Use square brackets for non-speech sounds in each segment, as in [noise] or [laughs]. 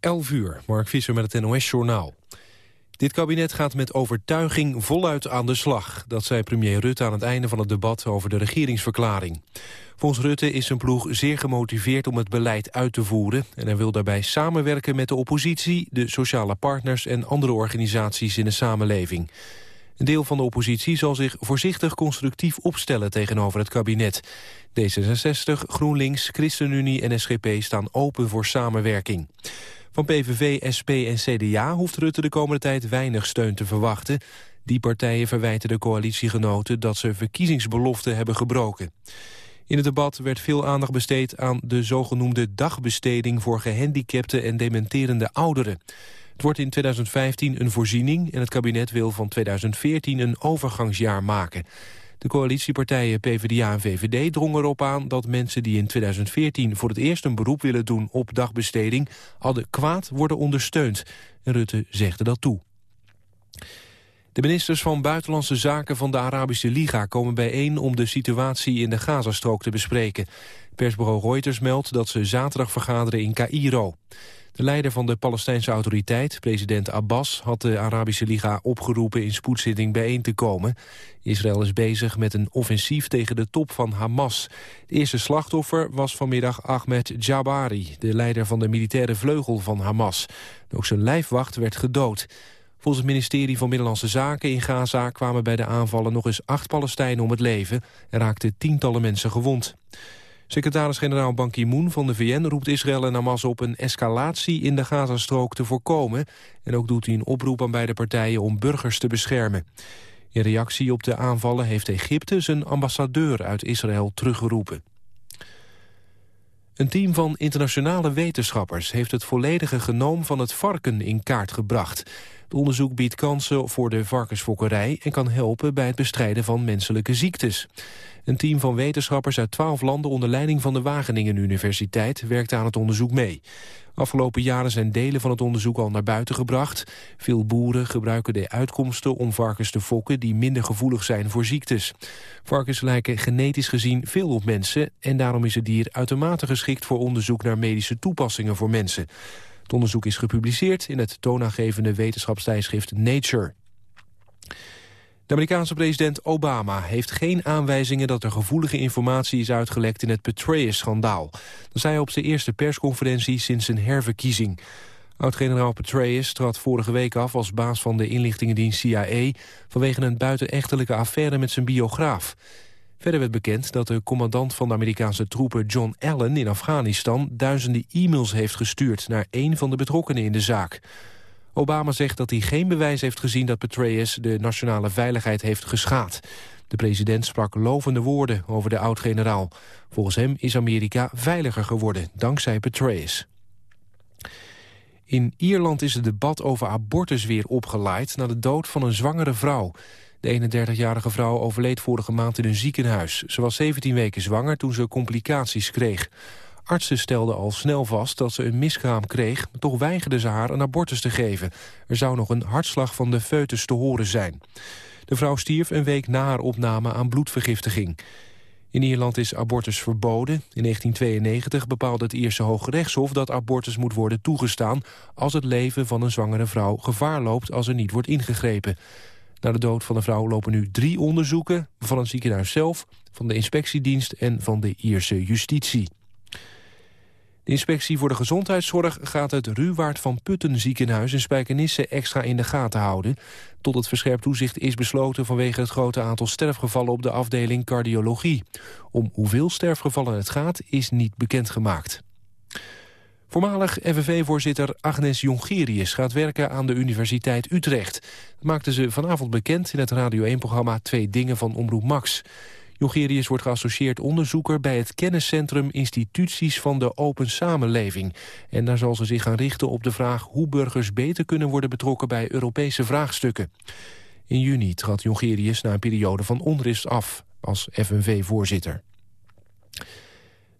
11 uur, Mark Visser met het NOS-journaal. Dit kabinet gaat met overtuiging voluit aan de slag. Dat zei premier Rutte aan het einde van het debat over de regeringsverklaring. Volgens Rutte is zijn ploeg zeer gemotiveerd om het beleid uit te voeren... en hij wil daarbij samenwerken met de oppositie, de sociale partners... en andere organisaties in de samenleving. Een deel van de oppositie zal zich voorzichtig constructief opstellen tegenover het kabinet. D66, GroenLinks, ChristenUnie en SGP staan open voor samenwerking. Van PVV, SP en CDA hoeft Rutte de komende tijd weinig steun te verwachten. Die partijen verwijten de coalitiegenoten dat ze verkiezingsbeloften hebben gebroken. In het debat werd veel aandacht besteed aan de zogenoemde dagbesteding voor gehandicapte en dementerende ouderen. Het wordt in 2015 een voorziening en het kabinet wil van 2014 een overgangsjaar maken. De coalitiepartijen PvdA en VVD drongen erop aan dat mensen die in 2014 voor het eerst een beroep willen doen op dagbesteding adequaat worden ondersteund. Rutte zegde dat toe. De ministers van Buitenlandse Zaken van de Arabische Liga komen bijeen om de situatie in de Gazastrook te bespreken. Persbureau Reuters meldt dat ze zaterdag vergaderen in Cairo. De leider van de Palestijnse autoriteit, president Abbas, had de Arabische Liga opgeroepen in spoedzitting bijeen te komen. Israël is bezig met een offensief tegen de top van Hamas. Het eerste slachtoffer was vanmiddag Ahmed Jabari, de leider van de militaire vleugel van Hamas. Ook zijn lijfwacht werd gedood. Volgens het ministerie van Binnenlandse Zaken in Gaza kwamen bij de aanvallen nog eens acht Palestijnen om het leven en raakten tientallen mensen gewond. Secretaris-generaal Ban Ki-moon van de VN roept Israël en Hamas op een escalatie in de Gazastrook te voorkomen. En ook doet hij een oproep aan beide partijen om burgers te beschermen. In reactie op de aanvallen heeft Egypte zijn ambassadeur uit Israël teruggeroepen. Een team van internationale wetenschappers heeft het volledige genoom van het varken in kaart gebracht. Het onderzoek biedt kansen voor de varkensfokkerij en kan helpen bij het bestrijden van menselijke ziektes. Een team van wetenschappers uit twaalf landen onder leiding van de Wageningen Universiteit werkt aan het onderzoek mee. Afgelopen jaren zijn delen van het onderzoek al naar buiten gebracht. Veel boeren gebruiken de uitkomsten om varkens te fokken die minder gevoelig zijn voor ziektes. Varkens lijken genetisch gezien veel op mensen en daarom is het dier uitermate geschikt voor onderzoek naar medische toepassingen voor mensen. Het onderzoek is gepubliceerd in het toonaangevende wetenschapstijdschrift Nature. De Amerikaanse president Obama heeft geen aanwijzingen dat er gevoelige informatie is uitgelekt in het Petraeus-schandaal. Dat zei hij op zijn eerste persconferentie sinds zijn herverkiezing. Oud-generaal Petraeus trad vorige week af als baas van de inlichtingendienst CIA... vanwege een buitenechtelijke affaire met zijn biograaf. Verder werd bekend dat de commandant van de Amerikaanse troepen John Allen in Afghanistan... duizenden e-mails heeft gestuurd naar één van de betrokkenen in de zaak. Obama zegt dat hij geen bewijs heeft gezien dat Petraeus de nationale veiligheid heeft geschaad. De president sprak lovende woorden over de oud-generaal. Volgens hem is Amerika veiliger geworden, dankzij Petraeus. In Ierland is het debat over abortus weer opgeleid... na de dood van een zwangere vrouw. De 31-jarige vrouw overleed vorige maand in een ziekenhuis. Ze was 17 weken zwanger toen ze complicaties kreeg. Artsen stelden al snel vast dat ze een miskraam kreeg... maar toch weigerden ze haar een abortus te geven. Er zou nog een hartslag van de foetus te horen zijn. De vrouw stierf een week na haar opname aan bloedvergiftiging. In Ierland is abortus verboden. In 1992 bepaalde het Ierse Hoge Rechtshof dat abortus moet worden toegestaan... als het leven van een zwangere vrouw gevaar loopt als er niet wordt ingegrepen. Na de dood van de vrouw lopen nu drie onderzoeken... van het ziekenhuis zelf, van de inspectiedienst en van de Ierse justitie. De inspectie voor de gezondheidszorg gaat het Ruwaard van Putten ziekenhuis in Spijkenisse extra in de gaten houden. Tot het verscherpt toezicht is besloten vanwege het grote aantal sterfgevallen op de afdeling cardiologie. Om hoeveel sterfgevallen het gaat is niet bekendgemaakt. Voormalig FNV-voorzitter Agnes Jongerius gaat werken aan de Universiteit Utrecht. Dat maakte ze vanavond bekend in het Radio 1-programma Twee Dingen van Omroep Max. Jongerius wordt geassocieerd onderzoeker bij het kenniscentrum Instituties van de Open Samenleving. En daar zal ze zich gaan richten op de vraag hoe burgers beter kunnen worden betrokken bij Europese vraagstukken. In juni trad Jongerius na een periode van onrust af als FNV-voorzitter.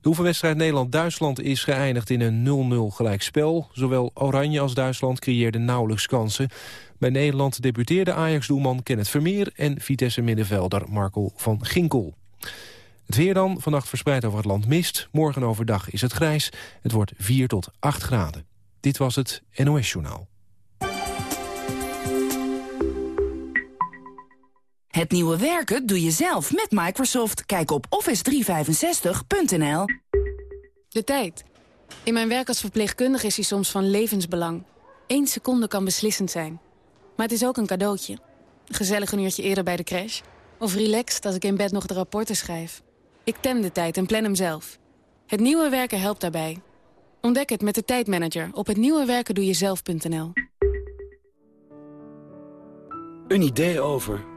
De oefenwedstrijd Nederland-Duitsland is geëindigd in een 0-0 gelijkspel. Zowel Oranje als Duitsland creëerden nauwelijks kansen. Bij Nederland debuteerde Ajax-doelman Kenneth Vermeer... en Vitesse-middenvelder Marco van Ginkel. Het weer dan, vannacht verspreid over het land mist. Morgen overdag is het grijs. Het wordt 4 tot 8 graden. Dit was het NOS Journaal. Het nieuwe werken doe je zelf met Microsoft. Kijk op office365.nl. De tijd. In mijn werk als verpleegkundige is hij soms van levensbelang. Eén seconde kan beslissend zijn. Maar het is ook een cadeautje. Een gezellig een uurtje eerder bij de crash. Of relaxed als ik in bed nog de rapporten schrijf. Ik tem de tijd en plan hem zelf. Het nieuwe werken helpt daarbij. Ontdek het met de tijdmanager op hetnieuwewerkendoejezelf.nl. Een idee over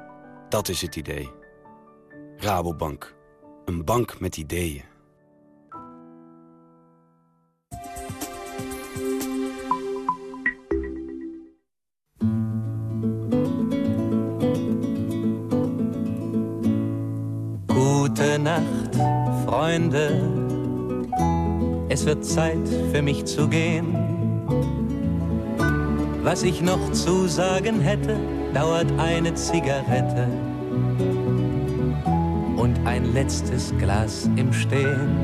Dat is het idee. Rabobank. Een bank met ideeën. Gute Nacht, Freunde. Es wird Zeit für mich zu gehen. Was ich noch zu sagen hätte, dauert eine Zigarette und ein letztes Glas im Stehen.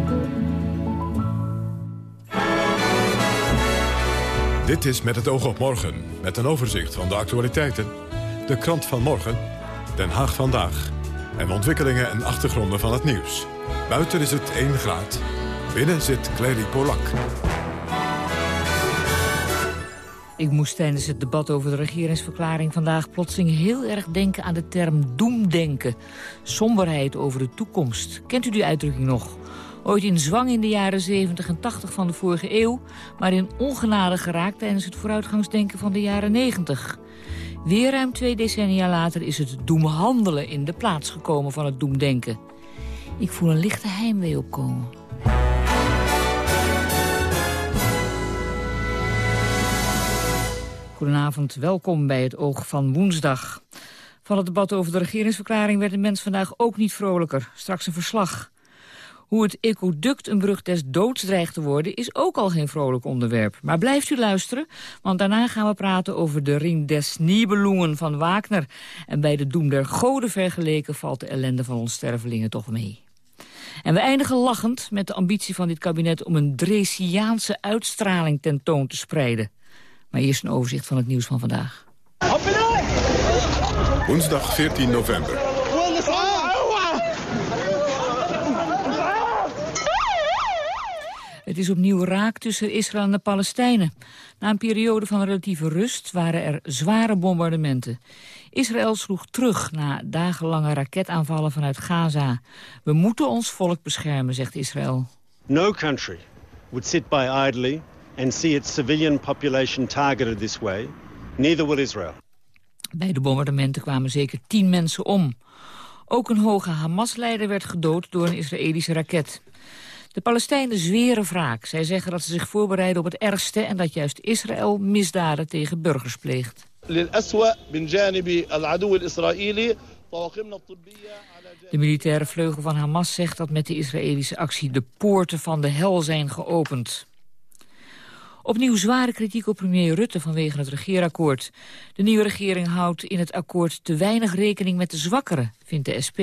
Dit is Met het oog op morgen, met een overzicht van de actualiteiten. De krant van morgen, Den Haag vandaag. En ontwikkelingen en achtergronden van het nieuws. Buiten is het 1 graad. Binnen zit Clary Polak. Ik moest tijdens het debat over de regeringsverklaring vandaag plotseling heel erg denken aan de term doemdenken. Somberheid over de toekomst. Kent u die uitdrukking nog? Ooit in zwang in de jaren 70 en 80 van de vorige eeuw... maar in ongenade geraakt tijdens het vooruitgangsdenken van de jaren 90. Weer ruim twee decennia later is het doemhandelen in de plaats gekomen van het doemdenken. Ik voel een lichte heimwee opkomen. Goedenavond, welkom bij het Oog van Woensdag. Van het debat over de regeringsverklaring werd de mens vandaag ook niet vrolijker. Straks een verslag. Hoe het ecoduct een brug des doods dreigt te worden... is ook al geen vrolijk onderwerp. Maar blijft u luisteren, want daarna gaan we praten over de Ring des Nibelungen van Wagner. En bij de Doem der Goden vergeleken valt de ellende van ons stervelingen toch mee. En we eindigen lachend met de ambitie van dit kabinet... om een Dresiaanse uitstraling tentoon te spreiden. Maar eerst een overzicht van het nieuws van vandaag. Woensdag 14 november. Het is opnieuw raak tussen Israël en de Palestijnen. Na een periode van relatieve rust waren er zware bombardementen. Israël sloeg terug na dagenlange raketaanvallen vanuit Gaza. We moeten ons volk beschermen, zegt Israël. No country would sit by idly and see its civilian population targeted this way. Neither will Israel. Bij de bombardementen kwamen zeker tien mensen om. Ook een hoge Hamas-leider werd gedood door een Israëlische raket. De Palestijnen zweren wraak. Zij zeggen dat ze zich voorbereiden op het ergste... en dat juist Israël misdaden tegen burgers pleegt. De militaire vleugel van Hamas zegt dat met de Israëlische actie... de poorten van de hel zijn geopend. Opnieuw zware kritiek op premier Rutte vanwege het regeerakkoord. De nieuwe regering houdt in het akkoord te weinig rekening met de zwakkeren, vindt de SP.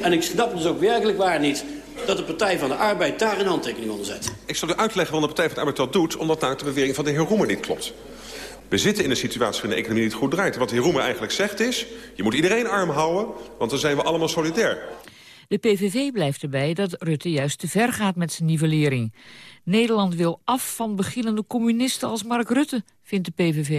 En ik snap dus ook werkelijk waar niet dat de Partij van de Arbeid daar een handtekening onder zet. Ik zal u uitleggen waarom de Partij van de Arbeid dat doet... omdat namelijk de bewering van de heer Roemer niet klopt. We zitten in een situatie waarin de economie niet goed draait. wat de heer Roemer eigenlijk zegt is... je moet iedereen arm houden, want dan zijn we allemaal solidair. De PVV blijft erbij dat Rutte juist te ver gaat met zijn nivellering. Nederland wil af van beginnende communisten als Mark Rutte, vindt de PVV.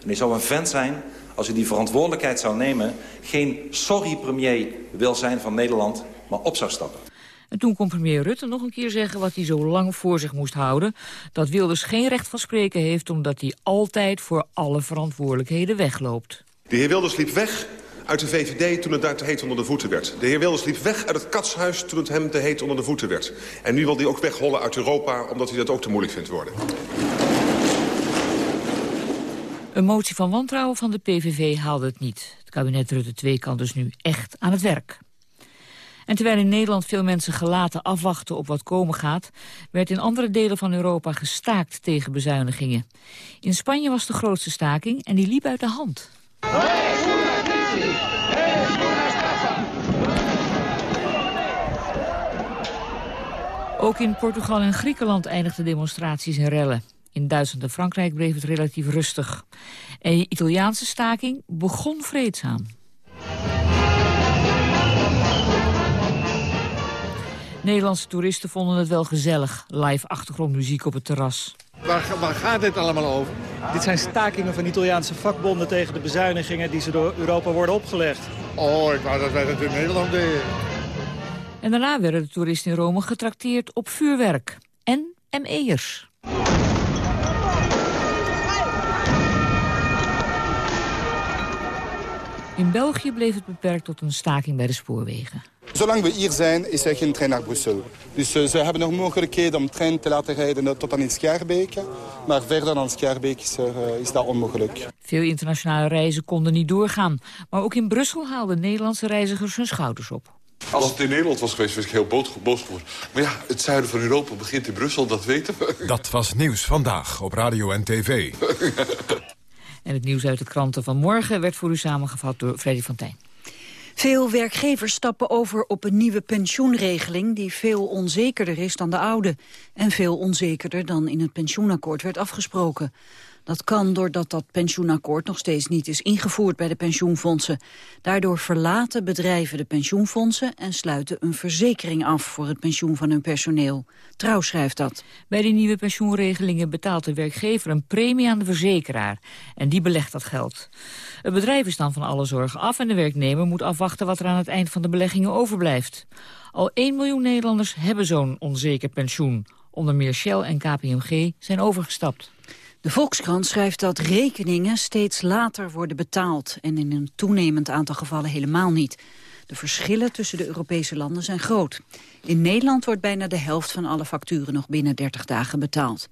En hij zou een vent zijn, als hij die verantwoordelijkheid zou nemen... geen sorry-premier wil zijn van Nederland, maar op zou stappen. En toen kon premier Rutte nog een keer zeggen wat hij zo lang voor zich moest houden. Dat Wilders geen recht van spreken heeft omdat hij altijd voor alle verantwoordelijkheden wegloopt. De heer Wilders liep weg uit de VVD toen het daar te heet onder de voeten werd. De heer Wilders liep weg uit het katshuis toen het hem te heet onder de voeten werd. En nu wil hij ook weghollen uit Europa omdat hij dat ook te moeilijk vindt worden. Een motie van wantrouwen van de PVV haalde het niet. Het kabinet Rutte 2 kan dus nu echt aan het werk. En terwijl in Nederland veel mensen gelaten afwachten op wat komen gaat... werd in andere delen van Europa gestaakt tegen bezuinigingen. In Spanje was de grootste staking en die liep uit de hand. Ook in Portugal en Griekenland eindigden demonstraties in rellen. In Duitsland en Frankrijk bleef het relatief rustig. En de Italiaanse staking begon vreedzaam. Nederlandse toeristen vonden het wel gezellig. Live achtergrondmuziek op het terras. Waar, waar, gaat dit allemaal over? Dit zijn stakingen van Italiaanse vakbonden tegen de bezuinigingen die ze door Europa worden opgelegd. Oh, ik wou dat wij dat in Nederland deden. En daarna werden de toeristen in Rome getrakteerd op vuurwerk en ME'ers. In België bleef het beperkt tot een staking bij de spoorwegen. Zolang we hier zijn, is er geen trein naar Brussel. Dus uh, ze hebben nog mogelijkheden om trein te laten rijden tot aan in Schaarbeke. Maar verder dan Schaarbeek is, uh, is dat onmogelijk. Veel internationale reizen konden niet doorgaan. Maar ook in Brussel haalden Nederlandse reizigers hun schouders op. Als het in Nederland was geweest, was ik heel boos geworden. Maar ja, het zuiden van Europa begint in Brussel, dat weten we. [laughs] Dat was Nieuws Vandaag op Radio en TV. [laughs] En het nieuws uit de kranten van morgen werd voor u samengevat door Freddy van Tijn. Veel werkgevers stappen over op een nieuwe pensioenregeling... die veel onzekerder is dan de oude. En veel onzekerder dan in het pensioenakkoord werd afgesproken. Dat kan doordat dat pensioenakkoord nog steeds niet is ingevoerd bij de pensioenfondsen. Daardoor verlaten bedrijven de pensioenfondsen en sluiten een verzekering af voor het pensioen van hun personeel. Trouw schrijft dat. Bij de nieuwe pensioenregelingen betaalt de werkgever een premie aan de verzekeraar. En die belegt dat geld. Het bedrijf is dan van alle zorgen af en de werknemer moet afwachten wat er aan het eind van de beleggingen overblijft. Al 1 miljoen Nederlanders hebben zo'n onzeker pensioen. Onder meer Shell en KPMG zijn overgestapt. De Volkskrant schrijft dat rekeningen steeds later worden betaald... en in een toenemend aantal gevallen helemaal niet. De verschillen tussen de Europese landen zijn groot. In Nederland wordt bijna de helft van alle facturen nog binnen 30 dagen betaald.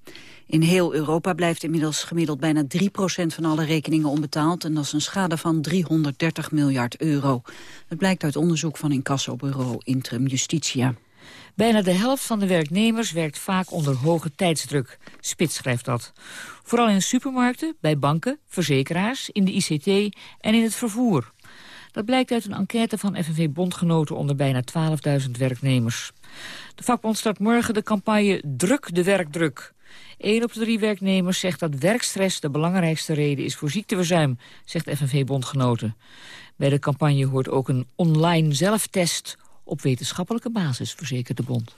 In heel Europa blijft inmiddels gemiddeld bijna 3% van alle rekeningen onbetaald... en dat is een schade van 330 miljard euro. Het blijkt uit onderzoek van incassobureau Intrum Justitia. Bijna de helft van de werknemers werkt vaak onder hoge tijdsdruk. Spits schrijft dat. Vooral in supermarkten, bij banken, verzekeraars, in de ICT en in het vervoer. Dat blijkt uit een enquête van FNV-bondgenoten onder bijna 12.000 werknemers. De vakbond start morgen de campagne Druk de werkdruk. Eén op de drie werknemers zegt dat werkstress de belangrijkste reden is voor ziekteverzuim, zegt FNV-bondgenoten. Bij de campagne hoort ook een online zelftest op wetenschappelijke basis, verzekert de bond.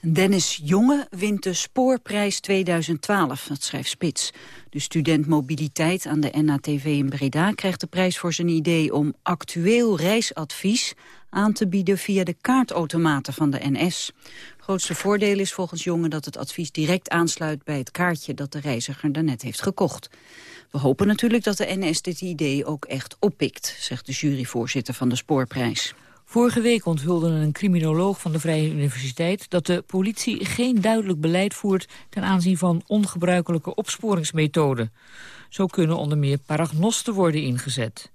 Dennis Jonge wint de Spoorprijs 2012, dat schrijft Spits. De student mobiliteit aan de NATV in Breda krijgt de prijs voor zijn idee om actueel reisadvies aan te bieden via de kaartautomaten van de NS. Grootste voordeel is volgens Jonge dat het advies direct aansluit bij het kaartje dat de reiziger daarnet heeft gekocht. We hopen natuurlijk dat de NS dit idee ook echt oppikt, zegt de juryvoorzitter van de Spoorprijs. Vorige week onthulde een criminoloog van de Vrije Universiteit... dat de politie geen duidelijk beleid voert... ten aanzien van ongebruikelijke opsporingsmethoden. Zo kunnen onder meer paragnosten worden ingezet.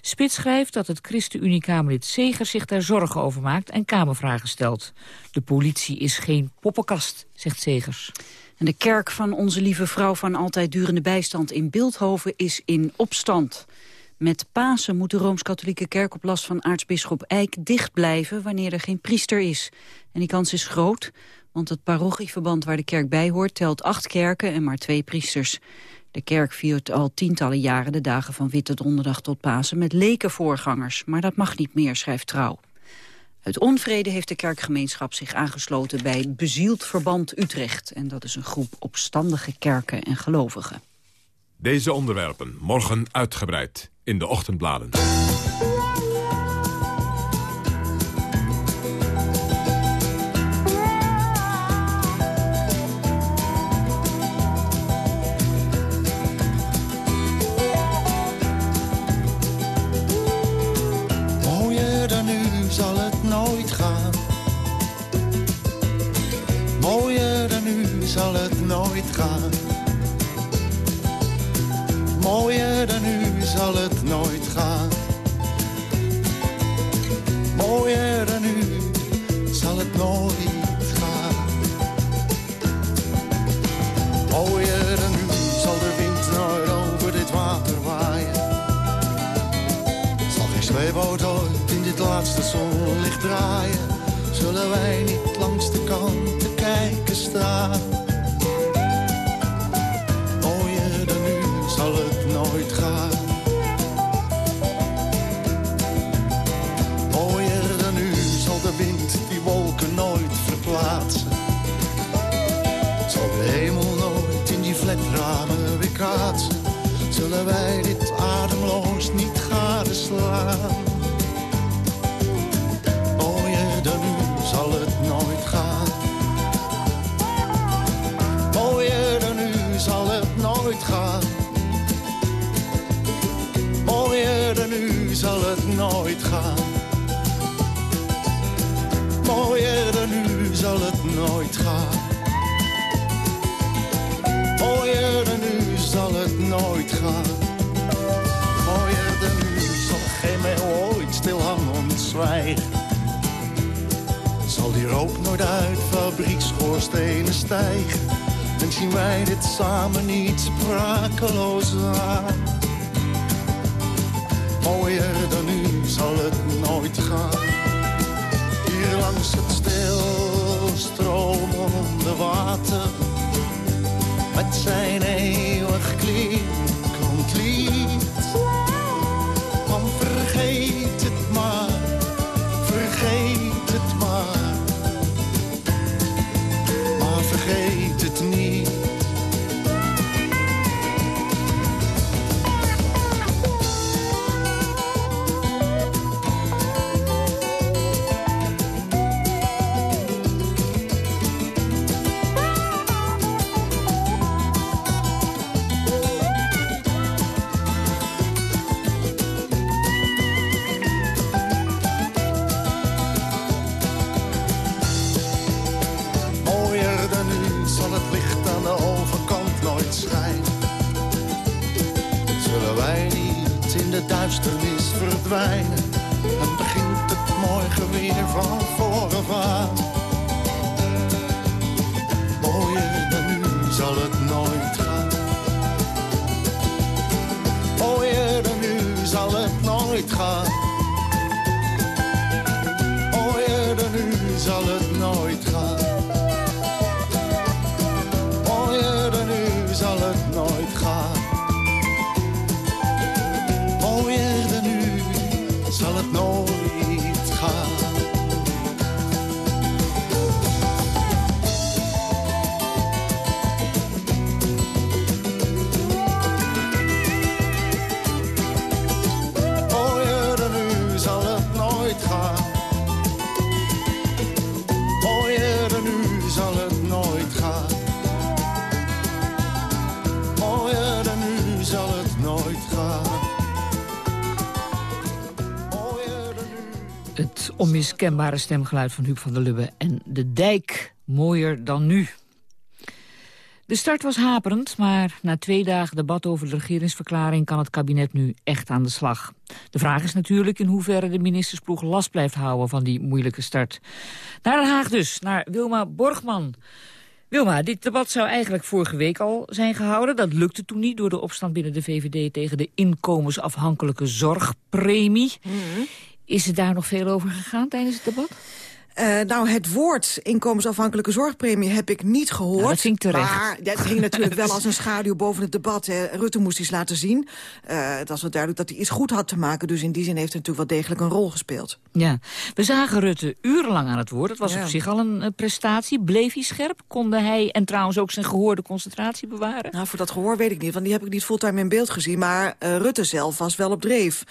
Spits schrijft dat het ChristenUnie-Kamerlid Segers zich daar zorgen over maakt... en Kamervragen stelt. De politie is geen poppenkast, zegt Segers. En de kerk van Onze Lieve Vrouw van Altijd Durende Bijstand in Beeldhoven is in opstand. Met Pasen moet de Rooms-Katholieke Kerk op last van aartsbisschop Eijk dicht blijven wanneer er geen priester is. En die kans is groot, want het parochieverband waar de kerk bij hoort telt acht kerken en maar twee priesters. De kerk viert al tientallen jaren de dagen van Witte Donderdag tot Pasen met lekenvoorgangers, maar dat mag niet meer, schrijft Trouw. Uit onvrede heeft de kerkgemeenschap zich aangesloten bij Bezield Verband Utrecht. En dat is een groep opstandige kerken en gelovigen. Deze onderwerpen morgen uitgebreid in de ochtendbladen. Mooier dan nu zal het nooit gaan. Zal het nooit gaan. Mooier dan nu zal het nooit gaan. Mooier dan nu zal de wind nooit over dit water waaien. Zal geen zweeboot ooit in dit laatste zonlicht draaien. Zullen wij niet langs de kant te kijken staan. Zal het nooit gaan. Mooier dan nu zal het nooit gaan. Mooier dan nu zal het nooit gaan. Mooier dan nu zal geen meeuw ooit stilhangend zwijgen. Zal die rook nooit uit fabriekschoorstenen stijgen. En zien wij dit samen niet sprakeloos aan. Mooier dan nu zal het nooit gaan. Hier langs het stilstromende water. Met zijn eeuwig klinkend lied. Onmiskenbare stemgeluid van Huub van der Lubbe en de dijk mooier dan nu. De start was haperend, maar na twee dagen debat over de regeringsverklaring... kan het kabinet nu echt aan de slag. De vraag is natuurlijk in hoeverre de ministersploeg last blijft houden... van die moeilijke start. Naar Den Haag dus, naar Wilma Borgman. Wilma, dit debat zou eigenlijk vorige week al zijn gehouden. Dat lukte toen niet door de opstand binnen de VVD... tegen de inkomensafhankelijke zorgpremie. Is er daar nog veel over gegaan tijdens het debat? Eh, nou, het woord inkomensafhankelijke zorgpremie heb ik niet gehoord. Ja, dat ik terecht. Maar dat ging natuurlijk [laughs] wel als een schaduw boven het debat. Hè. Rutte moest iets laten zien. Eh, het was wel duidelijk dat hij iets goed had te maken. Dus in die zin heeft hij natuurlijk wel degelijk een rol gespeeld. Ja, we zagen Rutte urenlang aan het woord. Dat was Ja. op zich al een eh, prestatie. Bleef hij scherp? Konden hij en trouwens ook zijn gehoorde concentratie bewaren? Nou, voor dat gehoor weet ik niet, want die heb ik niet fulltime in beeld gezien. Maar Rutte zelf was wel op dreef.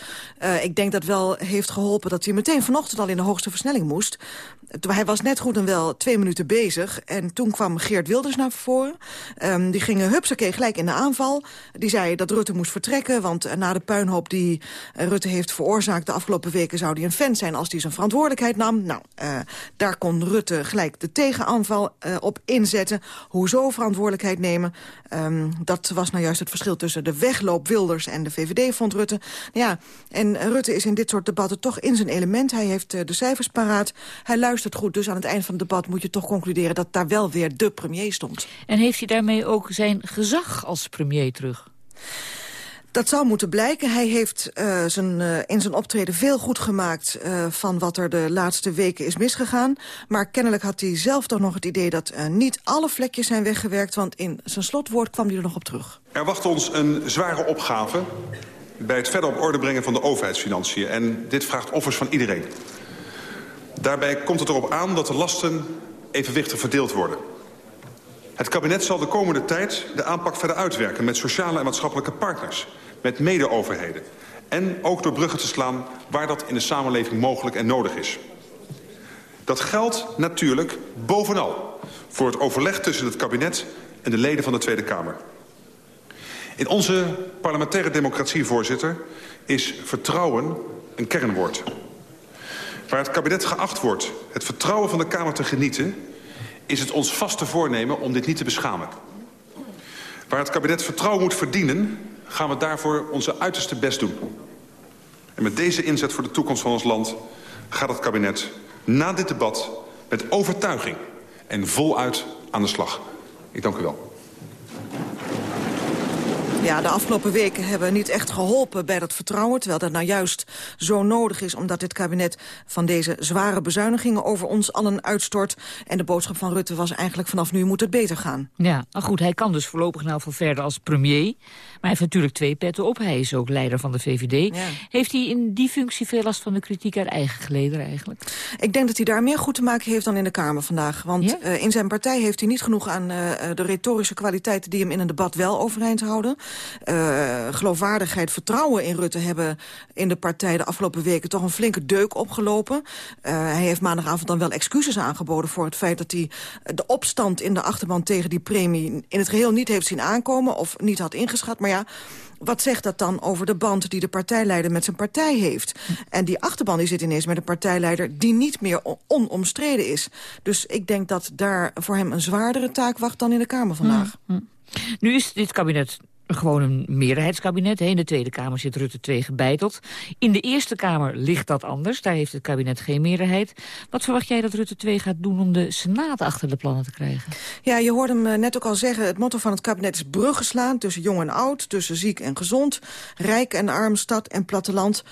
Ik denk dat wel heeft geholpen dat hij meteen vanochtend al in de hoogste versnelling moest. Hij was net goed en wel twee minuten bezig. En toen kwam Geert Wilders naar voren. Um, die gingen hupsakee gelijk in de aanval. Die zei dat Rutte moest vertrekken. Want uh, na de puinhoop die uh, Rutte heeft veroorzaakt de afgelopen weken... zou hij een fan zijn als hij zijn verantwoordelijkheid nam. Nou, daar kon Rutte gelijk de tegenaanval op inzetten. Hoezo verantwoordelijkheid nemen? Um, dat was nou juist het verschil tussen de wegloop Wilders en de VVD, vond Rutte. Ja, en Rutte is in dit soort debatten toch in zijn element. Hij heeft de cijfers paraat. Hij luistert goed. Dus aan het eind van het debat moet je toch concluderen... dat daar wel weer de premier stond. En heeft hij daarmee ook zijn gezag als premier terug? Dat zou moeten blijken. Hij heeft uh, zijn, uh, in zijn optreden veel goed gemaakt uh, van wat er de laatste weken is misgegaan. Maar kennelijk had hij zelf toch nog het idee dat niet alle vlekjes zijn weggewerkt. Want in zijn slotwoord kwam hij er nog op terug. Er wacht ons een zware opgave bij het verder op orde brengen van de overheidsfinanciën. En dit vraagt offers van iedereen. Daarbij komt het erop aan dat de lasten evenwichtig verdeeld worden. Het kabinet zal de komende tijd de aanpak verder uitwerken... met sociale en maatschappelijke partners, met mede-overheden... en ook door bruggen te slaan waar dat in de samenleving mogelijk en nodig is. Dat geldt natuurlijk bovenal voor het overleg tussen het kabinet... en de leden van de Tweede Kamer. In onze parlementaire democratie, voorzitter, is vertrouwen een kernwoord... Waar het kabinet geacht wordt het vertrouwen van de Kamer te genieten... is het ons vaste voornemen om dit niet te beschamen. Waar het kabinet vertrouwen moet verdienen... gaan we daarvoor onze uiterste best doen. En met deze inzet voor de toekomst van ons land... gaat het kabinet na dit debat met overtuiging en voluit aan de slag. Ik dank u wel. Ja, de afgelopen weken hebben niet echt geholpen bij dat vertrouwen... terwijl dat nou juist zo nodig is... omdat dit kabinet van deze zware bezuinigingen over ons allen uitstort. En de boodschap van Rutte was eigenlijk vanaf nu moet het beter gaan. Ja, maar goed, hij kan dus voorlopig nou veel verder als premier. Maar hij heeft natuurlijk twee petten op. Hij is ook leider van de VVD. Ja. Heeft hij in die functie veel last van de kritiek uit eigen geleden eigenlijk? Ik denk dat hij daar meer goed te maken heeft dan in de Kamer vandaag. Want ja? uh, in zijn partij heeft hij niet genoeg aan uh, de retorische kwaliteiten... die hem in een debat wel overeind houden. Uh, geloofwaardigheid, vertrouwen in Rutte hebben in de partij de afgelopen weken toch een flinke deuk opgelopen. Uh, hij heeft maandagavond dan wel excuses aangeboden voor het feit dat hij de opstand in de achterban tegen die premie in het geheel niet heeft zien aankomen of niet had ingeschat. Maar ja, wat zegt dat dan over de band die de partijleider met zijn partij heeft? En die achterban die zit ineens met een partijleider die niet meer onomstreden is. Dus ik denk dat daar voor hem een zwaardere taak wacht dan in de Kamer vandaag. Mm, Nu is dit kabinet gewoon een meerderheidskabinet. In de Tweede Kamer zit Rutte 2 gebeiteld. In de Eerste Kamer ligt dat anders. Daar heeft het kabinet geen meerderheid. Wat verwacht jij dat Rutte 2 gaat doen om de Senaat achter de plannen te krijgen? Ja, je hoorde hem net ook al zeggen. Het motto van het kabinet is bruggen slaan tussen jong en oud. Tussen ziek en gezond. Rijk en arm, stad en platteland.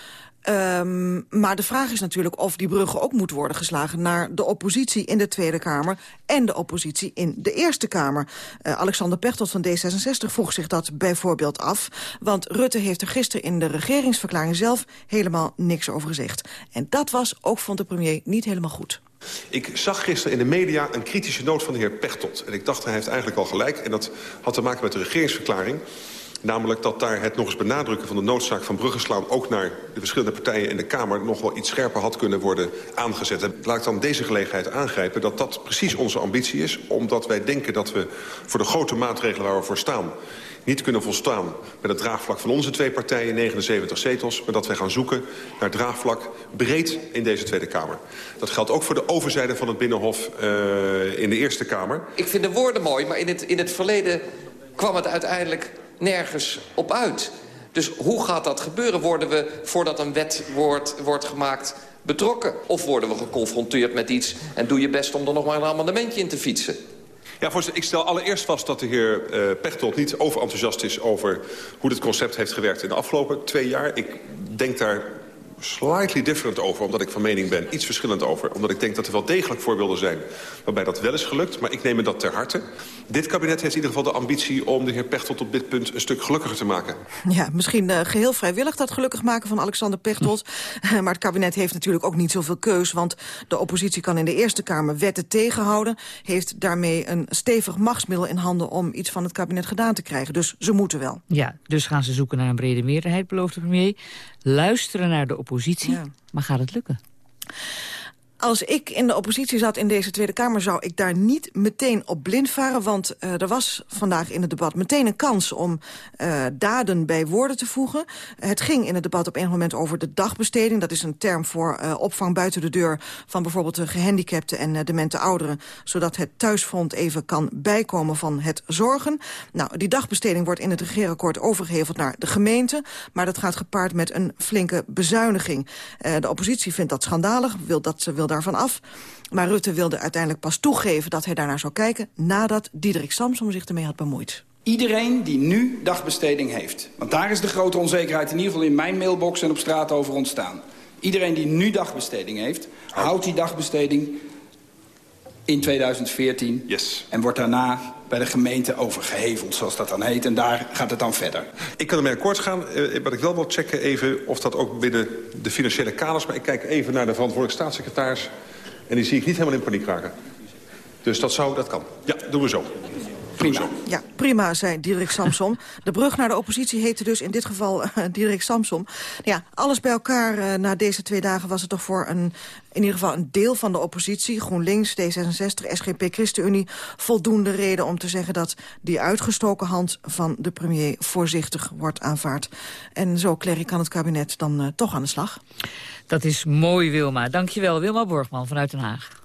Um, maar de vraag is natuurlijk of die bruggen ook moet worden geslagen... naar de oppositie in de Tweede Kamer en de oppositie in de Eerste Kamer. Uh, Alexander Pechtold van D66 vroeg zich dat bijvoorbeeld af. Want Rutte heeft er gisteren in de regeringsverklaring zelf helemaal niks over gezegd. En dat was, ook vond de premier, niet helemaal goed. Ik zag gisteren in de media een kritische noot van de heer Pechtold. En ik dacht, hij heeft eigenlijk al gelijk. En dat had te maken met de regeringsverklaring. Namelijk dat daar het nog eens benadrukken van de noodzaak van bruggenslaan... ook naar de verschillende partijen in de Kamer... nog wel iets scherper had kunnen worden aangezet. En laat ik dan deze gelegenheid aangrijpen dat dat precies onze ambitie is. Omdat wij denken dat we voor de grote maatregelen waar we voor staan niet kunnen volstaan met het draagvlak van onze twee partijen, 79 zetels... maar dat wij gaan zoeken naar draagvlak breed in deze Tweede Kamer. Dat geldt ook voor de overzijde van het Binnenhof uh, in de Eerste Kamer. Ik vind de woorden mooi, maar in het, in het verleden kwam het uiteindelijk nergens op uit. Dus hoe gaat dat gebeuren? Worden we, voordat een wet wordt, wordt gemaakt, betrokken? Of worden we geconfronteerd met iets en doe je best om er nog maar een amendementje in te fietsen? Ja, voorzitter, ik stel allereerst vast dat de heer uh, Pechtold niet overenthousiast is... over hoe dit concept heeft gewerkt in de afgelopen twee jaar. Ik denk daar slightly different over, omdat ik van mening ben. Iets verschillend over, omdat ik denk dat er wel degelijk voorbeelden zijn... waarbij dat wel is gelukt, maar ik neem me dat ter harte. Dit kabinet heeft in ieder geval de ambitie om de heer Pechtold op dit punt een stuk gelukkiger te maken. Ja, misschien uh, geheel vrijwillig dat gelukkig maken van Alexander Pechtold. Hm. [laughs] maar het kabinet heeft natuurlijk ook niet zoveel keus... want de oppositie kan in de Eerste Kamer wetten tegenhouden... heeft daarmee een stevig machtsmiddel in handen om iets van het kabinet gedaan te krijgen. Dus ze moeten wel. Ja, dus gaan ze zoeken naar een brede meerderheid, belooft de premier. Luisteren naar de oppositie, ja. maar gaat het lukken? Als ik in de oppositie zat in deze Tweede Kamer... zou ik daar niet meteen op blind varen. Want uh, er was vandaag in het debat meteen een kans om uh, daden bij woorden te voegen. het ging in het debat op een moment over de dagbesteding. Dat is een term voor uh, opvang buiten de deur... van bijvoorbeeld de gehandicapten en demente ouderen. Zodat het thuisfront even kan bijkomen van het zorgen. Nou, die dagbesteding wordt in het regeerakkoord overgeheveld naar de gemeente. Maar dat gaat gepaard met een flinke bezuiniging. de oppositie vindt dat schandalig, wil dat ze wil daarvan af. Maar Rutte wilde uiteindelijk pas toegeven dat hij daarnaar zou kijken... nadat Diederik Samsom zich ermee had bemoeid. Iedereen die nu dagbesteding heeft. Want daar is de grote onzekerheid in ieder geval in mijn mailbox en op straat over ontstaan. Iedereen die nu dagbesteding heeft, houdt die dagbesteding in 2014. Yes. En wordt daarna bij de gemeente overgeheveld, zoals dat dan heet. En daar gaat het dan verder. Ik kan ermee akkoord gaan. Uh, wat ik wel wil checken even of dat ook binnen de financiële kaders... maar ik kijk even naar de verantwoordelijk staatssecretaris... en die zie ik niet helemaal in paniek raken. Dus dat, zou, dat kan. Ja, doen we zo. Prima. Ja, prima, zei Diederik Samsom. De brug naar de oppositie heette dus in dit geval uh, Diederik Samsom. Ja, alles bij elkaar uh, na deze twee dagen was het toch voor een, in ieder geval een deel van de oppositie... GroenLinks, D66, SGP, ChristenUnie... voldoende reden om te zeggen dat die uitgestoken hand van de premier... voorzichtig wordt aanvaard. En zo, Clary, kan het kabinet dan uh, toch aan de slag. Dat is mooi, Wilma. Dankjewel, Wilma Borgman vanuit Den Haag.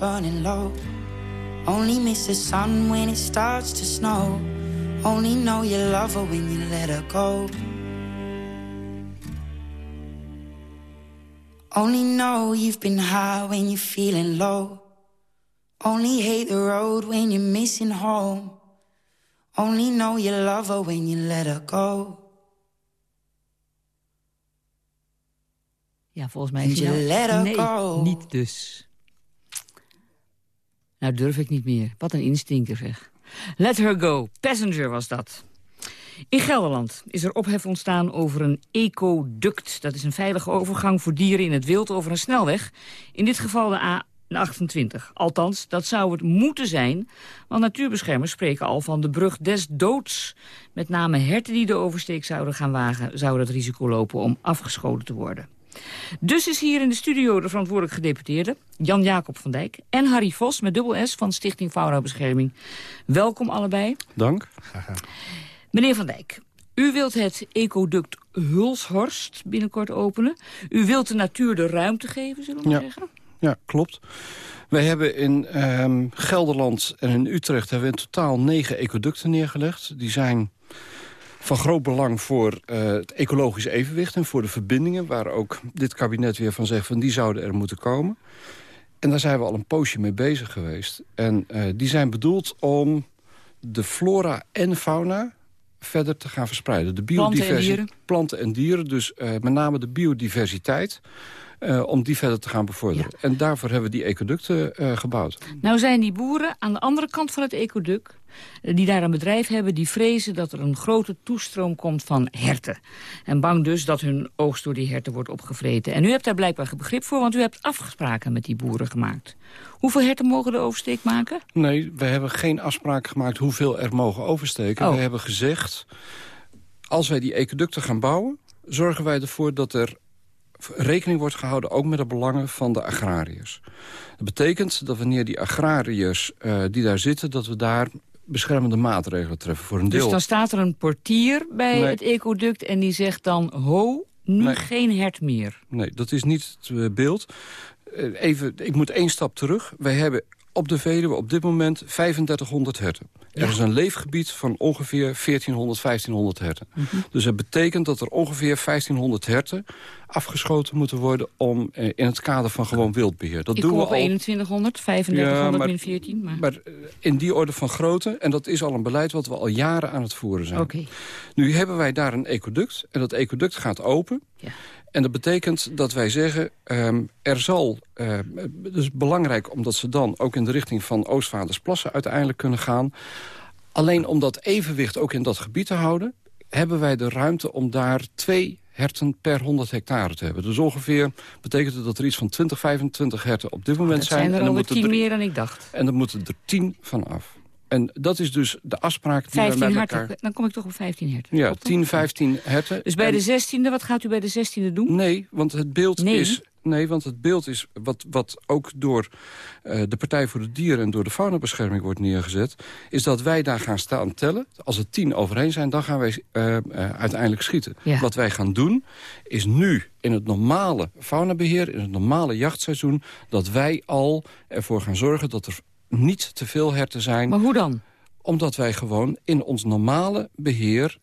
Burning low. Only miss the sun when it starts to snow. Only know you love her when you let her go. Only know you've been high when you're feeling low. Only hate the road when you're missing home. Only know you love her when you let her go. Ja, volgens mij is hij nou... Nee, niet dus. Nou durf ik niet meer. Wat een instinker zeg. Let her go. Passenger was dat. In Gelderland is er ophef ontstaan over een ecoduct. Dat is een veilige overgang voor dieren in het wild over een snelweg. In dit geval de A28. Althans, dat zou het moeten zijn. Want natuurbeschermers spreken al van de brug des doods. Met name herten die de oversteek zouden gaan wagen... zouden het risico lopen om afgeschoten te worden. Dus is hier in de studio de verantwoordelijk gedeputeerde... Jan-Jacob van Dijk en Harry Vos met dubbel S van Stichting Fauna Bescherming. Welkom allebei. Dank. [laughs] Meneer van Dijk, u wilt het ecoduct Hulshorst binnenkort openen. U wilt de natuur de ruimte geven, zullen we ja. zeggen? Ja, klopt. Wij hebben in ehm, Gelderland en in Utrecht hebben we in totaal negen ecoducten neergelegd. Die zijn van groot belang voor uh, het ecologisch evenwicht en voor de verbindingen... waar ook dit kabinet weer van zegt van die zouden er moeten komen. En daar zijn we al een poosje mee bezig geweest. En uh, die zijn bedoeld om de flora en fauna verder te gaan verspreiden. De Planten en dieren? Planten en dieren, dus uh, met name de biodiversiteit... Uh, om die verder te gaan bevorderen. Ja. En daarvoor hebben we die ecoducten uh, gebouwd. Nou zijn die boeren aan de andere kant van het ecoduct... Uh, die daar een bedrijf hebben, die vrezen dat er een grote toestroom komt van herten. En bang dus dat hun oogst door die herten wordt opgevreten. En u hebt daar blijkbaar begrip voor, want u hebt afspraken met die boeren gemaakt. Hoeveel herten mogen de oversteek maken? Nee, we hebben geen afspraken gemaakt hoeveel er mogen oversteken. Oh. We hebben gezegd, als wij die ecoducten gaan bouwen... zorgen wij ervoor dat er rekening wordt gehouden ook met de belangen van de agrariërs. Dat betekent dat wanneer die agrariërs uh, die daar zitten... dat we daar beschermende maatregelen treffen voor een dus deel. Dus dan staat er een portier bij nee. het ecoduct en die zegt dan... ho, nu nee. geen hert meer. Nee, dat is niet het beeld. Uh, even, ik moet één stap terug. Wij hebben op de Veluwe op dit moment 3500 herten. Ja. Er is een leefgebied van ongeveer 1400, 1500 herten. Mm -hmm. Dus het betekent dat er ongeveer 1500 herten afgeschoten moeten worden... om eh, in het kader van gewoon wildbeheer. Dat Ik doen we op al. 2100, 3500 ja, maar, min 14. Maar... maar in die orde van grootte, en dat is al een beleid... wat we al jaren aan het voeren zijn. Okay. Nu hebben wij daar een ecoduct, en dat ecoduct gaat open... Ja. En dat betekent dat wij zeggen, um, er zal... Uh, het is belangrijk omdat ze dan ook in de richting van Oostvaardersplassen uiteindelijk kunnen gaan. Alleen om dat evenwicht ook in dat gebied te houden... hebben wij de ruimte om daar twee herten per 100 hectare te hebben. Dus ongeveer betekent het dat er iets van 20, 25 herten op dit moment oh, dat zijn. zijn. er en dan moeten meer dan ik dacht. En dan moeten er tien van af. En dat is dus de afspraak die we met elkaar... Herten, dan kom ik toch op 15 herten. Ja, 10, 15 herten. Dus bij de 16e, wat gaat u bij de 16e doen? Nee, want het beeld nee. is... Nee, want het beeld is wat, wat ook door uh, de Partij voor de Dieren... en door de faunabescherming wordt neergezet... is dat wij daar gaan staan tellen. Als er tien overheen zijn, dan gaan wij uh, uh, uiteindelijk schieten. Ja. Wat wij gaan doen, is nu in het normale faunabeheer... in het normale jachtseizoen... dat wij al ervoor gaan zorgen dat er niet te veel herten zijn. Maar hoe dan? Omdat wij gewoon in ons normale beheer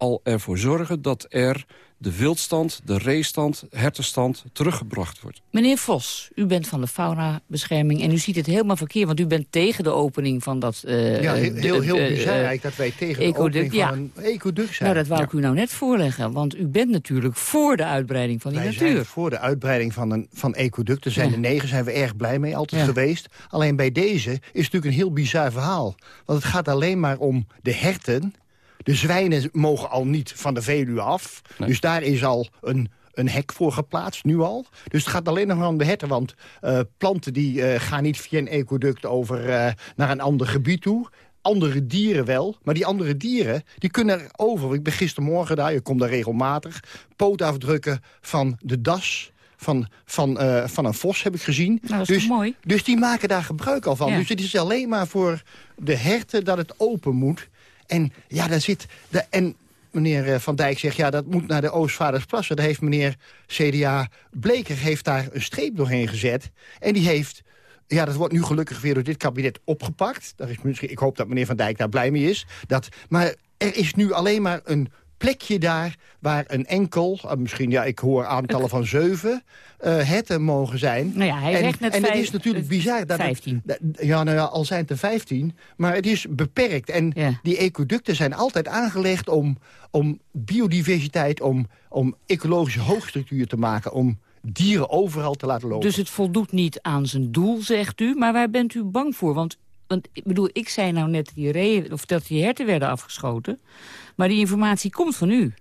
al ervoor zorgen dat er de wildstand, de reestand, hertenstand teruggebracht wordt. Meneer Vos, u bent van de faunabescherming en u ziet het helemaal verkeerd... want u bent tegen de opening van dat... Uh, ja, heel, heel, heel uh, bizar eigenlijk dat wij tegen de opening ja. van een ecoduct zijn. Nou, dat wou ja. ik u nou net voorleggen, want u bent natuurlijk voor de uitbreiding van die wij natuur. Zijn voor de uitbreiding van, een, van ecoducten. zijn Ja. de negen, zijn we erg blij mee, altijd Ja. geweest. Alleen bij deze is het natuurlijk een heel bizar verhaal. Want het gaat alleen maar om de herten... De zwijnen mogen al niet van de Veluwe af. Dus daar is al een, een hek voor geplaatst, nu al. Dus het gaat alleen nog om de herten. Want uh, planten die uh, gaan niet via een ecoduct over uh, naar een ander gebied toe. Andere dieren wel, maar die andere dieren die kunnen er over. Ik ben gistermorgen daar, je komt daar regelmatig. Pootafdrukken van de das van, van, uh, van een vos heb ik gezien. Nou, dat is dus, mooi? dus die maken daar gebruik al van. Ja. Dus het is alleen maar voor de herten dat het open moet. En ja, daar zit... De, en meneer Van Dijk zegt, ja, dat moet naar de Oostvaardersplassen. Daar heeft meneer CDA Bleker heeft daar een streep doorheen gezet. En die heeft ja, dat wordt nu gelukkig weer door dit kabinet opgepakt. Daar is misschien, ik hoop dat meneer Van Dijk daar blij mee is. Dat, maar er is nu alleen maar een plekje daar waar een enkel, uh, misschien ja, ik hoor aantallen van zeven, uh, herten mogen zijn. Nou ja, hij en, zegt net En het is natuurlijk bizar. Dat 15. Het, ja, nou ja, al zijn het er 15, maar het is beperkt. En die ecoducten zijn altijd aangelegd om, om biodiversiteit, om, om ecologische hoogstructuur te maken, om dieren overal te laten lopen. Dus het voldoet niet aan zijn doel, zegt u. Maar waar bent u bang voor? Want, want ik bedoel, ik zei nou net die reeën, of dat die herten werden afgeschoten. Maar die informatie komt van u.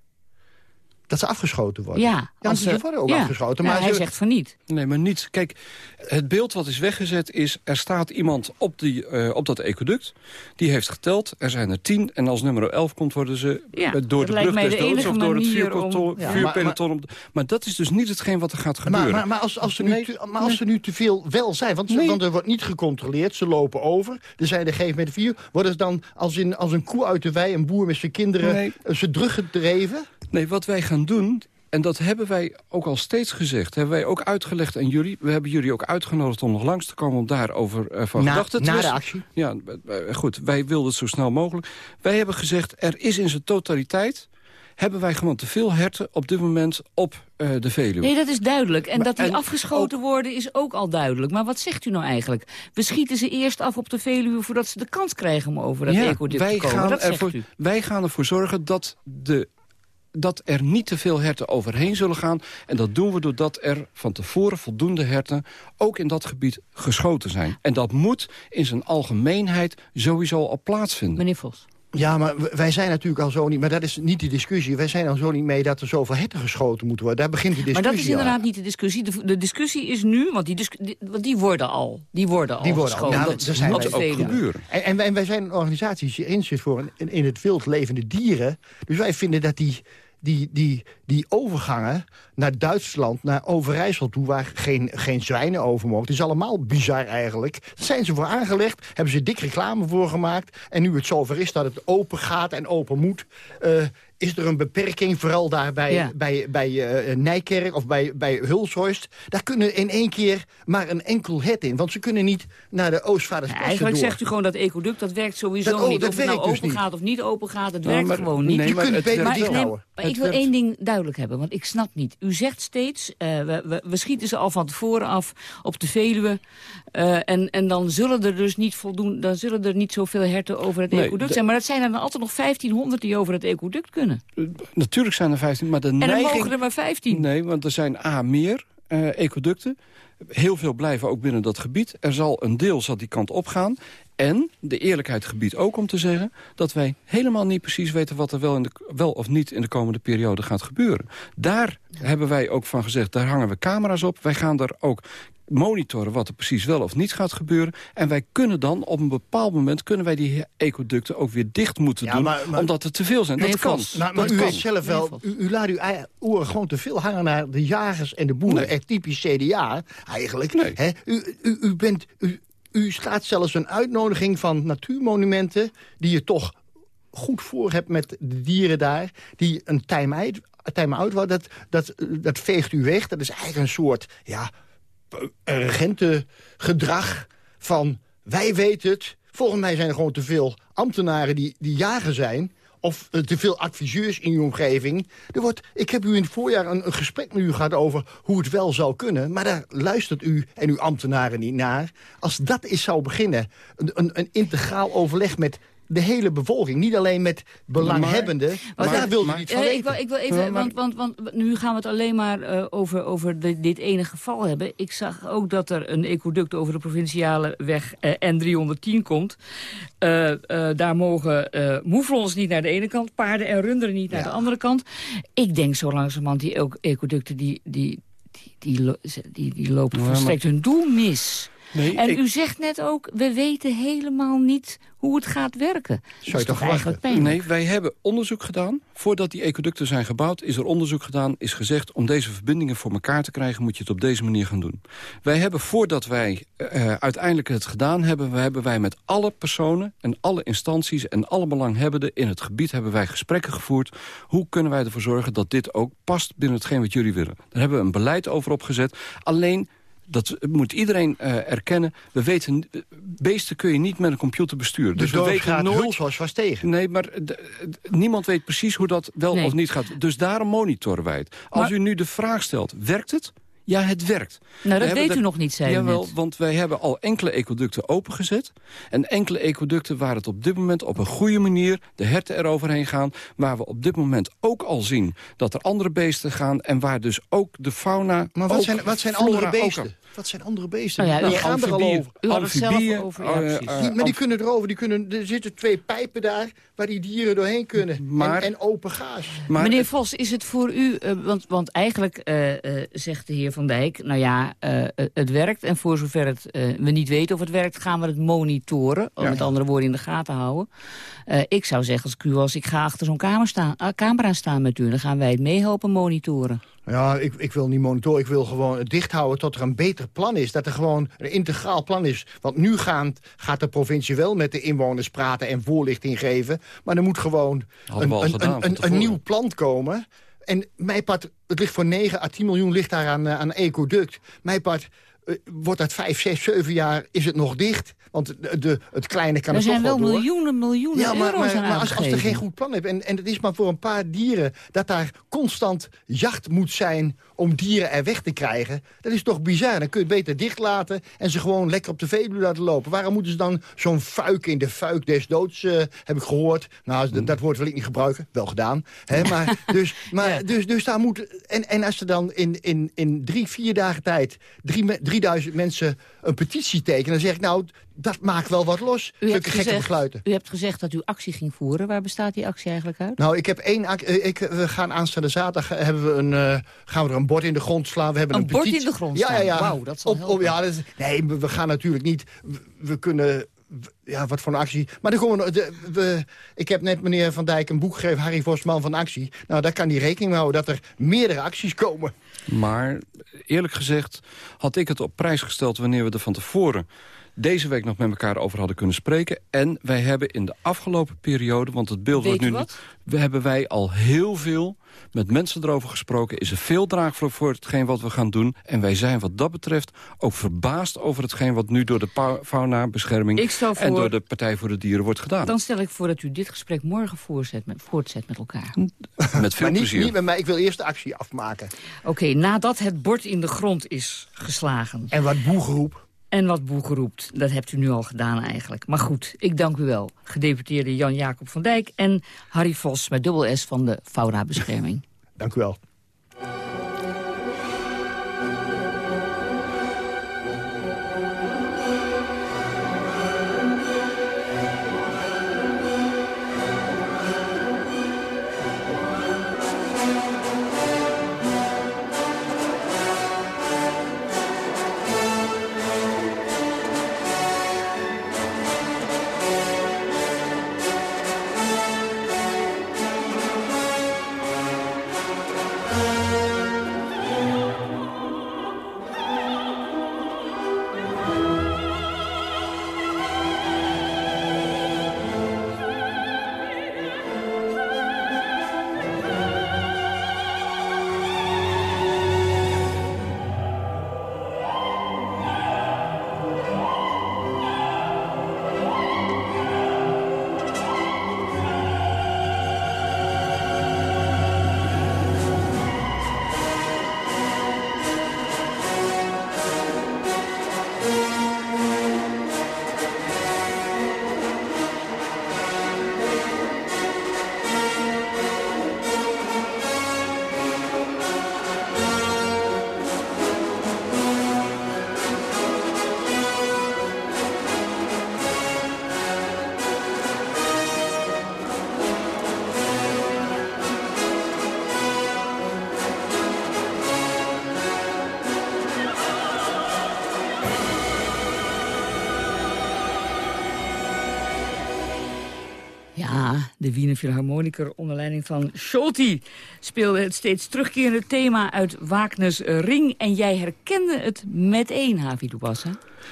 Dat ze afgeschoten worden? Ja, Ja, als ze ze- worden ook ja. afgeschoten. Ja, maar hij ze- zegt van niet. Nee, maar niet. Kijk, het beeld wat is weggezet is... er staat iemand op, die, eh, op dat ecoduct. Die heeft geteld. Er zijn er tien. En als nummer 11 komt, worden ze Ja, eh, door de brug des de doods... of door het vuurpeloton. Maar dat is dus niet hetgeen wat er gaat gebeuren. Maar, maar, maar, als, als, ze nu Nee, te, maar als ze nu te veel wel zijn, want, ze- want er wordt niet gecontroleerd, ze lopen over. Er zijn er gegeven met vier. Worden ze dan als, in, als een koe uit de wei, een boer met zijn kinderen, Nee. eh, ze teruggedreven? Nee, wat wij gaan doen, en dat hebben wij ook al steeds gezegd... hebben wij ook uitgelegd aan jullie. We hebben jullie ook uitgenodigd om nog langs te komen... om daarover eh, van Na- gedachten te na de wisselen. actie? Ja, eh, goed. Wij wilden het zo snel mogelijk. Wij hebben gezegd, er is in zijn totaliteit... hebben wij gewoon te veel herten op dit moment op eh, de Veluwe. Nee, dat is duidelijk. En Maar- dat die en afgeschoten worden is ook al duidelijk. Maar wat zegt u nou eigenlijk? We schieten ze eerst af op de Veluwe... voordat ze de kans krijgen om over dat Ja, ecoduct te komen. gaan Dat zegt ervoor, u. Wij gaan ervoor zorgen dat, de, dat er niet te veel herten overheen zullen gaan. En dat doen we doordat er van tevoren voldoende herten... ook in dat gebied geschoten zijn. En dat moet in zijn algemeenheid sowieso al plaatsvinden. Meneer Vos. Ja, maar wij zijn natuurlijk al zo niet... maar dat is niet die discussie. Wij zijn al zo niet mee dat er zoveel herten geschoten moeten worden. Daar begint die Maar discussie dat is inderdaad al. niet de discussie. De, de discussie is nu, want die, die, want die worden al. Die worden al Die worden al. geschoten. Dat zijn wij de ook gebeuren. En, en, wij, en wij zijn een organisatie die zich inzet voor in het wild levende dieren. Dus wij vinden dat die, die, die, die overgangen naar Duitsland, naar Overijssel toe... waar geen, geen zwijnen over mogen. Het is allemaal bizar eigenlijk. Daar zijn ze voor aangelegd, hebben ze dik reclame voor gemaakt. En nu het zover is dat het open gaat en open moet... eh, is er een beperking, vooral daar bij, Ja. bij, bij eh, Nijkerk of bij, bij Hulshorst. Daar kunnen in één keer maar een enkel het in. Want ze kunnen niet naar de Oostvaardersplassen Eigenlijk door. zegt u gewoon dat ecoduct, dat werkt sowieso Dat- oh, niet. dat of het nou dus open gaat of niet open gaat, het Nou, werkt maar- gewoon niet. nee, Je maar kunt het beter werkt dicht wel. houden. Maar Het ik wil werkt. één ding duidelijk hebben, want ik snap niet. U zegt steeds, eh, we, we, we schieten ze al van tevoren af op de Veluwe. eh, en, en dan zullen er dus niet voldoen, dan zullen er niet zoveel herten over het Nee, ecoduct zijn. Maar dat zijn er dan altijd nog 1500 die over het ecoduct kunnen. Natuurlijk zijn er 15, maar de En mogen er maar 15. Nee, want er zijn A, meer eh, ecoducten. Heel veel blijven ook binnen dat gebied. Er zal een deel zal die kant op gaan. En de eerlijkheid gebiedt ook om te zeggen... dat wij helemaal niet precies weten wat er wel, in de, wel of niet in de komende periode gaat gebeuren. Daar hebben wij ook van gezegd, daar hangen we camera's op. Wij gaan er ook monitoren wat er precies wel of niet gaat gebeuren. En wij kunnen dan op een bepaald moment... kunnen wij die ecoducten ook weer dicht moeten Ja, doen... maar- maar- omdat er te veel zijn. Nee, dat kan. Maar dat u kan. weet zelf wel, u, u laat uw oren gewoon te veel hangen naar de jagers en de boeren. Nee. Echt typisch CDA eigenlijk. Nee. Hè? U, u, u, bent, u, u slaat zelfs een uitnodiging van natuurmonumenten... die je toch goed voor hebt met de dieren daar... die een time-out time out, dat, dat, dat veegt u weg. Dat is eigenlijk een soort ja, regentengedrag van wij weten het. Volgens mij zijn er gewoon te veel ambtenaren die, die jager zijn... of eh, te veel adviseurs in uw omgeving. Er wordt, ik heb u in het voorjaar een, een gesprek met u gehad over hoe het wel zou kunnen... maar daar luistert u en uw ambtenaren niet naar. Als dat is zou beginnen, een, een, een integraal overleg met de hele bevolking. Niet alleen met belanghebbenden, maar, Maar- daar u niet van Eh, ik, wil, ik wil even, Ja, want, want, want nu gaan we het alleen maar eh, over, over de- dit ene geval hebben. Ik zag ook dat er een ecoduct over de provinciale weg eh, N310 komt. Eh, eh, daar mogen eh moeflons niet naar de ene kant, paarden en runderen niet naar Ja. de andere kant. Ik denk zo langzamerhand, die eco- ecoducten die, die, die, die, lo- die, die lopen Ja, maar- volstrekt hun doel mis. Nee, En ik- u zegt net ook, we weten helemaal niet hoe het gaat werken. Dat je toch wachten? Nee, wij hebben onderzoek gedaan. Voordat die ecoducten zijn gebouwd, is er onderzoek gedaan. Is gezegd, om deze verbindingen voor elkaar te krijgen... moet je het op deze manier gaan doen. Wij hebben, voordat wij eh, uiteindelijk het gedaan hebben... we hebben wij met alle personen en alle instanties... en alle belanghebbenden in het gebied hebben wij gesprekken gevoerd. Hoe kunnen wij ervoor zorgen dat dit ook past binnen hetgeen wat jullie willen? Daar hebben we een beleid over opgezet. Alleen Dat moet iedereen uh, erkennen. We weten, beesten kun je niet met een computer besturen. Dus, dus we weten nooit... was was tegen. Nee, maar niemand weet precies hoe dat wel of niet gaat. Dus daarom monitoren wij het. Als u nu de vraag stelt, werkt het? Ja, het werkt. Nou, dat weet u nog niet, zei Jawel, want wij hebben al enkele ecoducten opengezet. En enkele ecoducten waar het op dit moment op een goede manier... de herten eroverheen gaan. Waar we op dit moment ook al zien dat er andere beesten gaan... en waar dus ook de fauna... Maar wat zijn, wat zijn andere beesten? Wat zijn andere beesten? Nou ja, die gaan er al over. U had het zelf over. Ja, uh, uh, maar die kunnen erover. Die kunnen, er zitten twee pijpen daar waar die dieren doorheen kunnen. Maar, en, en open gaas. Maar, Meneer Vos, is het voor u... Uh, want, want eigenlijk zegt de heer Van Dijk... nou ja, het werkt. En voor zover het, we niet weten of het werkt... gaan we het monitoren. Ja. Met andere woorden in de gaten houden. ik zou zeggen als ik u was... ik ga achter zo'n camera staan met u. Dan gaan wij het meehelpen monitoren. Ja, ik, ik wil niet monitoren. Ik wil gewoon het dicht houden tot er een beter plan is. Dat er gewoon een integraal plan is. Want nu gaat, gaat de provincie wel met de inwoners praten en voorlichting geven. Maar er moet gewoon een, een, een, een, een nieuw plan komen. En mijn part, het ligt voor 9 à 10 miljoen ligt daar aan, eh, aan ecoduct. Mijn part uh, wordt dat 5, 6, 7 jaar is het nog dicht. Want de, de, het kleine kan er wel door. Er zijn wel miljoenen, miljoenen ja, maar, maar, maar als, als, er geen goed plan hebt... En, en het is maar voor een paar dieren... dat daar constant jacht moet zijn om dieren er weg te krijgen... dat is toch bizar. Dan kun je het beter dicht laten... en ze gewoon lekker op de Veluwe laten lopen. Waarom moeten ze dan zo'n fuik in de fuik des doods... Uh, heb ik gehoord. Nou, dat, dat woord wil ik niet gebruiken. Wel gedaan. Hè? Maar, dus, [laughs] maar, ja. dus, dus daar moet... En, en als er dan in, in, in drie, vier dagen tijd... Drie, 3000 mensen een petitie tekenen... dan zeg ik nou dat maakt wel wat los. U hebt, gezegd, u hebt gezegd dat u actie ging voeren. Waar bestaat die actie eigenlijk uit? Nou, ik heb één actie. Ik, we gaan aanstaande zaterdag hebben we een, uh, gaan we er een bord in de grond slaan. We hebben een, een bord in de grond Ja, ja, ja. Wauw, dat zal op, op, ja, dat is, Nee, we gaan natuurlijk niet... We, we kunnen ja, wat voor een actie. Maar dan komen we, we, ik heb net meneer Van Dijk een boek gegeven, Harry Vosman van Actie. Nou, daar kan hij rekening mee houden dat er meerdere acties komen. Maar eerlijk gezegd had ik het op prijs gesteld wanneer we er van tevoren deze week nog met elkaar over hadden kunnen spreken. En wij hebben in de afgelopen periode, want het beeld wordt nu... Wat? We hebben wij al heel veel met mensen erover gesproken. Is er veel draagvlak voor hetgeen wat we gaan doen. En wij zijn wat dat betreft ook verbaasd over hetgeen... wat nu door de fauna-bescherming en door de Partij voor de Dieren wordt gedaan. Dan stel ik voor dat u dit gesprek morgen voortzet met, voortzet met elkaar. Met veel maar niet, plezier. niet met mij, ik wil eerst de actie afmaken. Oké, okay, nadat het bord in de grond is geslagen. En wat boegeroep. En wat boeken roept, dat hebt u nu al gedaan eigenlijk. Maar goed, ik dank u wel. Gedeputeerde Jan-Jacob van Dijk en Harry Vos met dubbel S van de Fauna-bescherming. [laughs] dank u wel. De Wiener Philharmoniker onder leiding van Scholti speelde het steeds terugkerende thema uit Wagner's Ring. En jij herkende het meteen, Havi Dubassa.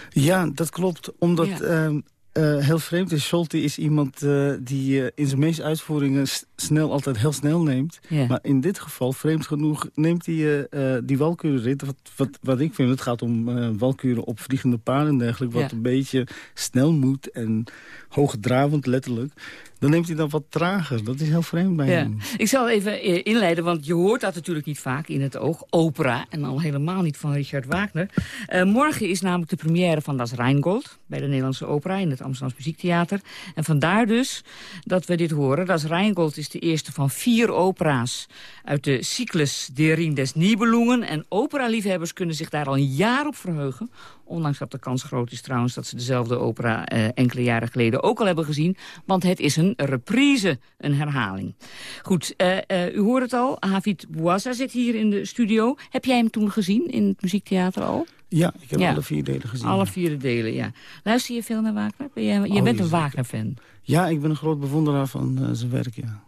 Ja, dat klopt. Omdat ja. uh, uh, heel vreemd is. Scholte is iemand uh, die uh, in zijn meeste uitvoeringen snel altijd heel snel neemt. Yeah. Maar in dit geval, vreemd genoeg, neemt hij die walkurenrit. Wat, wat, wat ik vind, het gaat om walkuren op vliegende paarden en dergelijke. Wat yeah. een beetje snel moet en hoogdravend letterlijk dan neemt hij dat wat trager. Dat is heel vreemd bij ja. hem. Ik zal even eh, inleiden, want je hoort dat natuurlijk niet vaak in het oog. Opera, en al helemaal niet van Richard Wagner. Uh, morgen is namelijk de première van Das Rheingold... bij de Nederlandse Opera in het Amsterdamse Muziektheater. En vandaar dus dat we dit horen. Das Rheingold is de eerste van vier opera's... uit de cyclus Der Ring des Nibelungen. En operaliefhebbers kunnen zich daar al een jaar op verheugen... Ondanks dat de kans groot is trouwens dat ze dezelfde opera eh, enkele jaren geleden ook al hebben gezien. Want het is een reprise, een herhaling. Goed, uh, uh, u hoort het al. Havid Bouassa zit hier in de studio. Heb jij hem toen gezien in het muziektheater al? Ja, ik heb ja. alle vier delen gezien. Alle vier delen, ja. Luister je veel naar Wagner? Ben je, je oh, bent een Wagner-fan. Ja, ik ben een groot bewonderaar van zijn werk, ja.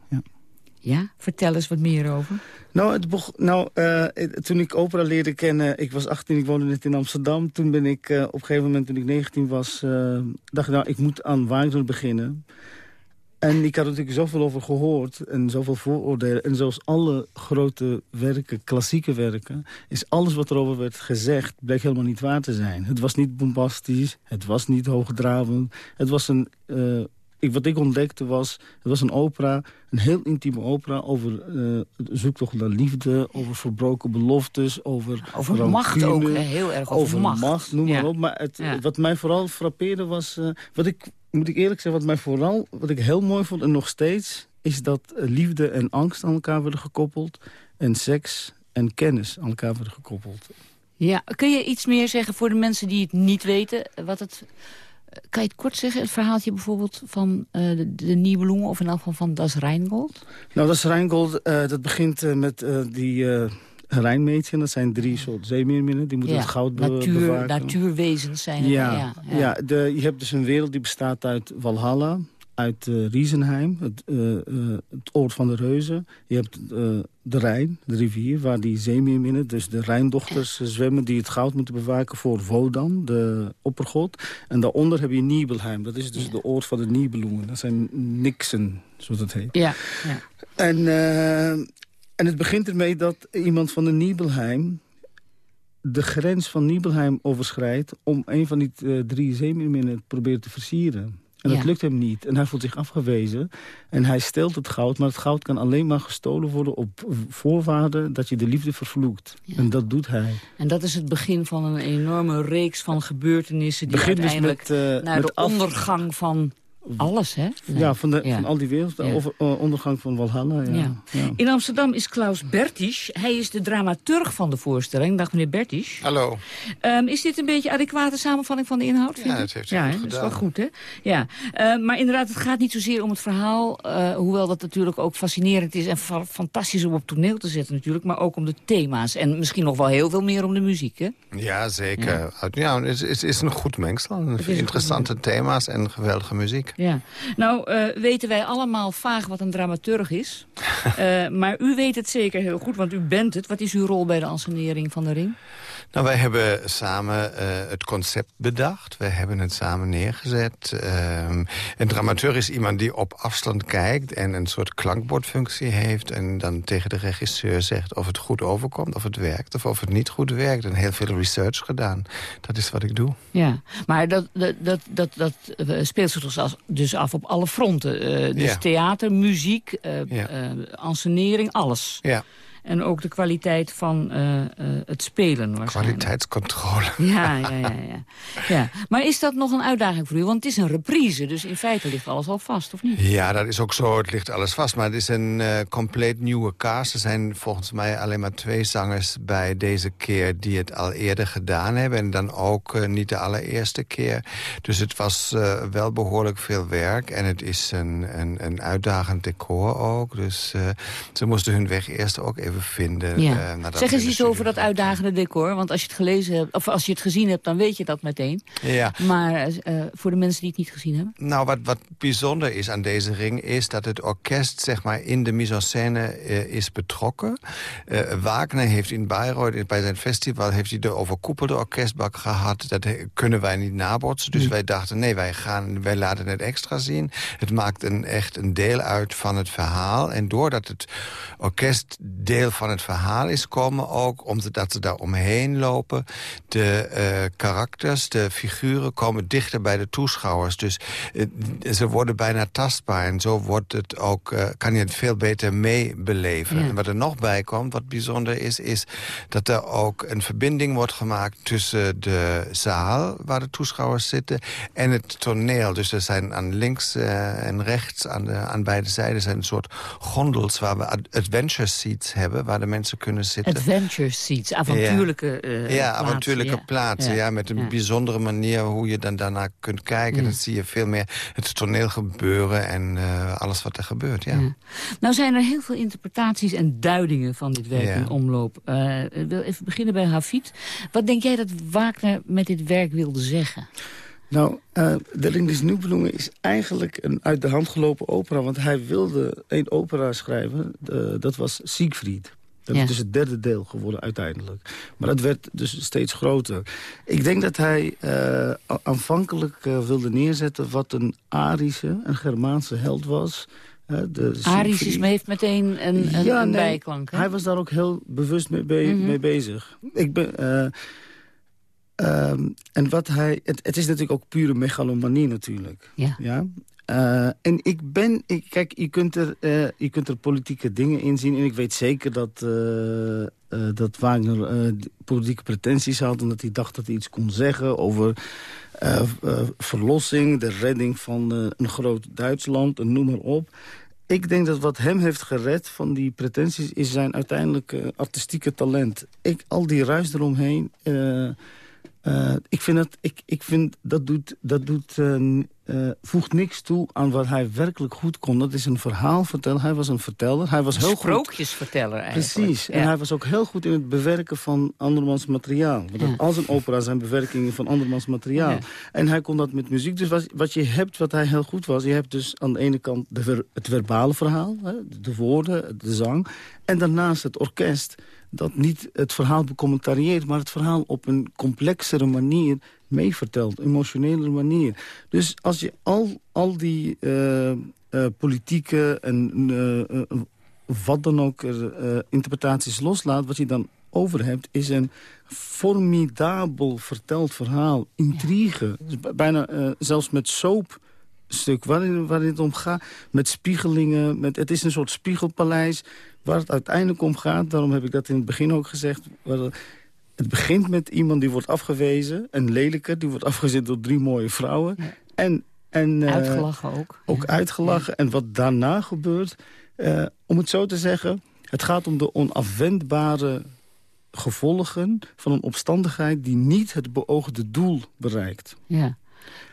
Ja. Vertel eens wat meer over. Nou, het nou uh, toen ik opera leerde kennen... Ik was 18, ik woonde net in Amsterdam. Toen ben ik uh, op een gegeven moment, toen ik 19 was... Uh, dacht ik, nou, ik moet aan Wagner beginnen. En ik had er natuurlijk zoveel over gehoord en zoveel vooroordelen. En zoals alle grote werken, klassieke werken... is alles wat erover werd gezegd, bleek helemaal niet waar te zijn. Het was niet bombastisch, het was niet hoogdravend. Het was een ik, wat ik ontdekte was, het was een opera, een heel intieme opera... over uh, zoektocht naar liefde, over verbroken beloftes, over... Over rancune, macht ook, heel erg over, over macht. macht. noem maar op. Maar het, ja. wat mij vooral frappeerde was... Uh, wat ik, moet ik eerlijk zeggen, wat mij vooral, wat ik heel mooi vond en nog steeds... is dat liefde en angst aan elkaar worden gekoppeld... en seks en kennis aan elkaar worden gekoppeld. Ja, kun je iets meer zeggen voor de mensen die het niet weten... wat het kan je het kort zeggen, het verhaaltje bijvoorbeeld van uh, de, de Nibelungen... of in elk geval van Das Rheingold? Nou, Das Rheingold, uh, dat begint met die Rijnmädchen. Dat zijn drie soort zeemeerminnen, die moeten ja, het goud be natuur, bewaken. Natuurwezens zijn het. Ja, ja. ja de, je hebt dus een wereld die bestaat uit Valhalla uit uh, Riesenheim, het, uh, uh, het oord van de reuzen. Je hebt de Rijn, de rivier, waar die zeemeerminnen, dus de Rijndochters zwemmen... die het goud moeten bewaken voor Wodan, de oppergod. En daaronder heb je Nibelheim, dat is dus ja. de oord van de Nibelungen. Dat zijn Nixen, zoals het heet. Ja, ja. En, en het begint ermee dat iemand van de Nibelheim de grens van Nibelheim overschrijdt... om een van die uh, drie zeemeerminnen proberen te versieren. En dat lukt hem niet. En hij voelt zich afgewezen. En hij steelt het goud. Maar het goud kan alleen maar gestolen worden op voorwaarde dat je de liefde vervloekt. En dat doet hij. En dat is het begin van een enorme reeks van gebeurtenissen... die Begint dus uiteindelijk met, eh, naar met de af- ondergang van alles, hè? Nee. Ja, van, de, Ja. van al die wereld. De Ja. over- eh, ondergang van Walhalla. Ja. Ja. Ja. In Amsterdam is Klaus Bertisch. Hij is de dramaturg van de voorstelling. Dag meneer Bertisch. Hallo. Ehm, is dit een beetje adequate samenvatting van de inhoud? vind Ja, dat heeft u ja, goed dat is wel goed, hè? Ja. Ehm, maar inderdaad, het gaat niet zozeer om het verhaal... eh, hoewel dat natuurlijk ook fascinerend is... en fa- fantastisch om op toneel te zetten natuurlijk... maar ook om de thema's. En misschien nog wel heel veel meer om de muziek, hè? Ja, zeker. Ja. het, is, het is een goed mengsel. Interessante thema's en geweldige muziek. Ja. Nou, eh, weten wij allemaal vaag wat een dramaturg is. [laughs] Eh, maar u weet het zeker heel goed, want u bent het. Wat is uw rol bij de ansenering van de ring? Nou, wij hebben samen eh, het concept bedacht. We hebben het samen neergezet. Ehm, een dramateur is iemand die op afstand kijkt... en een soort klankbordfunctie heeft... en dan tegen de regisseur zegt of het goed overkomt, of het werkt... of of het niet goed werkt. En heel veel research gedaan. Dat is wat ik doe. Ja, maar dat, dat, dat, dat, dat eh, speelt zich dus, dus af op alle fronten. Eh, dus Ja. theater, muziek, Ja. ansenering, alles. Ja. En ook de kwaliteit van eh, eh, het spelen waarschijnlijk. Kwaliteitscontrole. [laughs] Ja, ja, ja, ja, ja. Maar is dat nog een uitdaging voor u? Want het is een reprise, dus in feite ligt alles al vast, of niet? Ja, dat is ook zo. Het ligt alles vast. Maar het is een eh, compleet nieuwe cast. Er zijn volgens mij alleen maar twee zangers bij deze keer... die het al eerder gedaan hebben. En dan ook niet de allereerste keer. Dus het was wel behoorlijk veel werk. En het is een, een, een uitdagend decor ook. Dus ze moesten hun weg eerst ook even even vinden. Ja. eh, zeg eens iets over dat uitdagende decor. Want als je het gelezen hebt, of als je het gezien hebt, dan weet je dat meteen. Ja. Maar eh, voor de mensen die het niet gezien hebben. Nou, wat, wat bijzonder is aan deze ring... is dat het orkest zeg maar, in de mise-en-scène eh, is betrokken. Wagner heeft in Bayreuth, bij zijn festival... heeft hij de overkoepelde orkestbak gehad. Dat kunnen wij niet nabootsen. Dus wij dachten, nee, wij, gaan, wij laten het extra zien. Het maakt een, echt een deel uit van het verhaal. En doordat het orkest deel van het verhaal is... komen ook, omdat ze daar omheen lopen... de eh, karakters, de figuren komen dichter bij de toeschouwers. Dus eh, ze worden bijna tastbaar. En zo wordt het ook, eh, kan je het veel beter meebeleven. Ja. En wat er nog bij komt, wat bijzonder is... is dat er ook een verbinding wordt gemaakt tussen de zaal... waar de toeschouwers zitten, en het toneel. Dus er zijn aan links en rechts, aan, de, aan beide zijden... zijn een soort gondels waar we ad- adventure seats hebben... waar de mensen kunnen zitten. Adventure seats, avontuurlijke eh, ja, plaatsen, avontuurlijke ja. plaatsen. Ja. met een Ja. bijzondere manier hoe je dan daarna kunt kijken. Ja. Dan zie je veel meer het toneel gebeuren en eh, alles wat er gebeurt. Ja. Ja. Nou zijn er heel veel interpretaties en duidingen van dit werk Ja. in omloop. Eh, ik wil even beginnen bij Hafid. Wat denk jij dat Wagner met dit werk wilde zeggen? Nou, eh, De Ring des Nibelungen is eigenlijk een uit de hand gelopen opera. Want hij wilde een opera schrijven, dat was Siegfried. Dat Ja. is dus het derde deel geworden uiteindelijk. Maar dat werd dus steeds groter. Ik denk dat hij eh, aanvankelijk eh, wilde neerzetten... wat een Arische, een Germaanse held was... De Aris is, heeft meteen een, een, Ja, een nee, bijklank. hè? Hij was daar ook heel bewust mee, be- Mhm. mee bezig. Ik ben, eh, ehm, en wat hij... Het, het is natuurlijk ook pure megalomanie natuurlijk. Ja. Eh, en ik ben... Ik, kijk, je kunt, er, eh, je kunt er politieke dingen in zien. En ik weet zeker dat, eh, dat Wagner politieke pretenties had... omdat hij dacht dat hij iets kon zeggen over verlossing... de redding van een groot Duitsland, en noem maar op... Ik denk dat wat hem heeft gered van die pretenties... is zijn uiteindelijke artistieke talent. Ik, al die ruis eromheen... eh, ik vind dat, ik, ik vind dat, doet, dat doet, eh, eh, voegt niks toe aan wat hij werkelijk goed kon. Dat is een verhaal vertellen. Hij was een verteller. Hij was heel goed. Sprookjesverteller eigenlijk. Precies. En hij was ook heel goed in het bewerken van andermans materiaal. Want Ja. al zijn opera zijn bewerkingen van andermans materiaal. Ja. En hij kon dat met muziek. Dus wat, wat je hebt, wat hij heel goed was... je hebt dus aan de ene kant de ver- het verbale verhaal, hè, de woorden, de zang... en daarnaast het orkest dat niet het verhaal becommentarieert... maar het verhaal op een complexere manier meevertelt, emotionele manier. Dus als je al, al die eh, eh, politieke en eh, wat dan ook interpretaties loslaat... wat je dan over hebt, is een formidabel verteld verhaal. Intrigue. Dus bijna zelfs met soap stuk waarin, waarin het om gaat. Met spiegelingen. Met, het is een soort spiegelpaleis waar het uiteindelijk om gaat. Daarom heb ik dat in het begin ook gezegd. Het begint met iemand die wordt afgewezen. Een lelijke, die wordt afgezet door drie mooie vrouwen. En, en, eh, Uitgelachen ook. ook uitgelachen. En wat daarna gebeurt, eh, om het zo te zeggen... het gaat om de onafwendbare gevolgen van een opstandigheid... die niet het beoogde doel bereikt. Ja.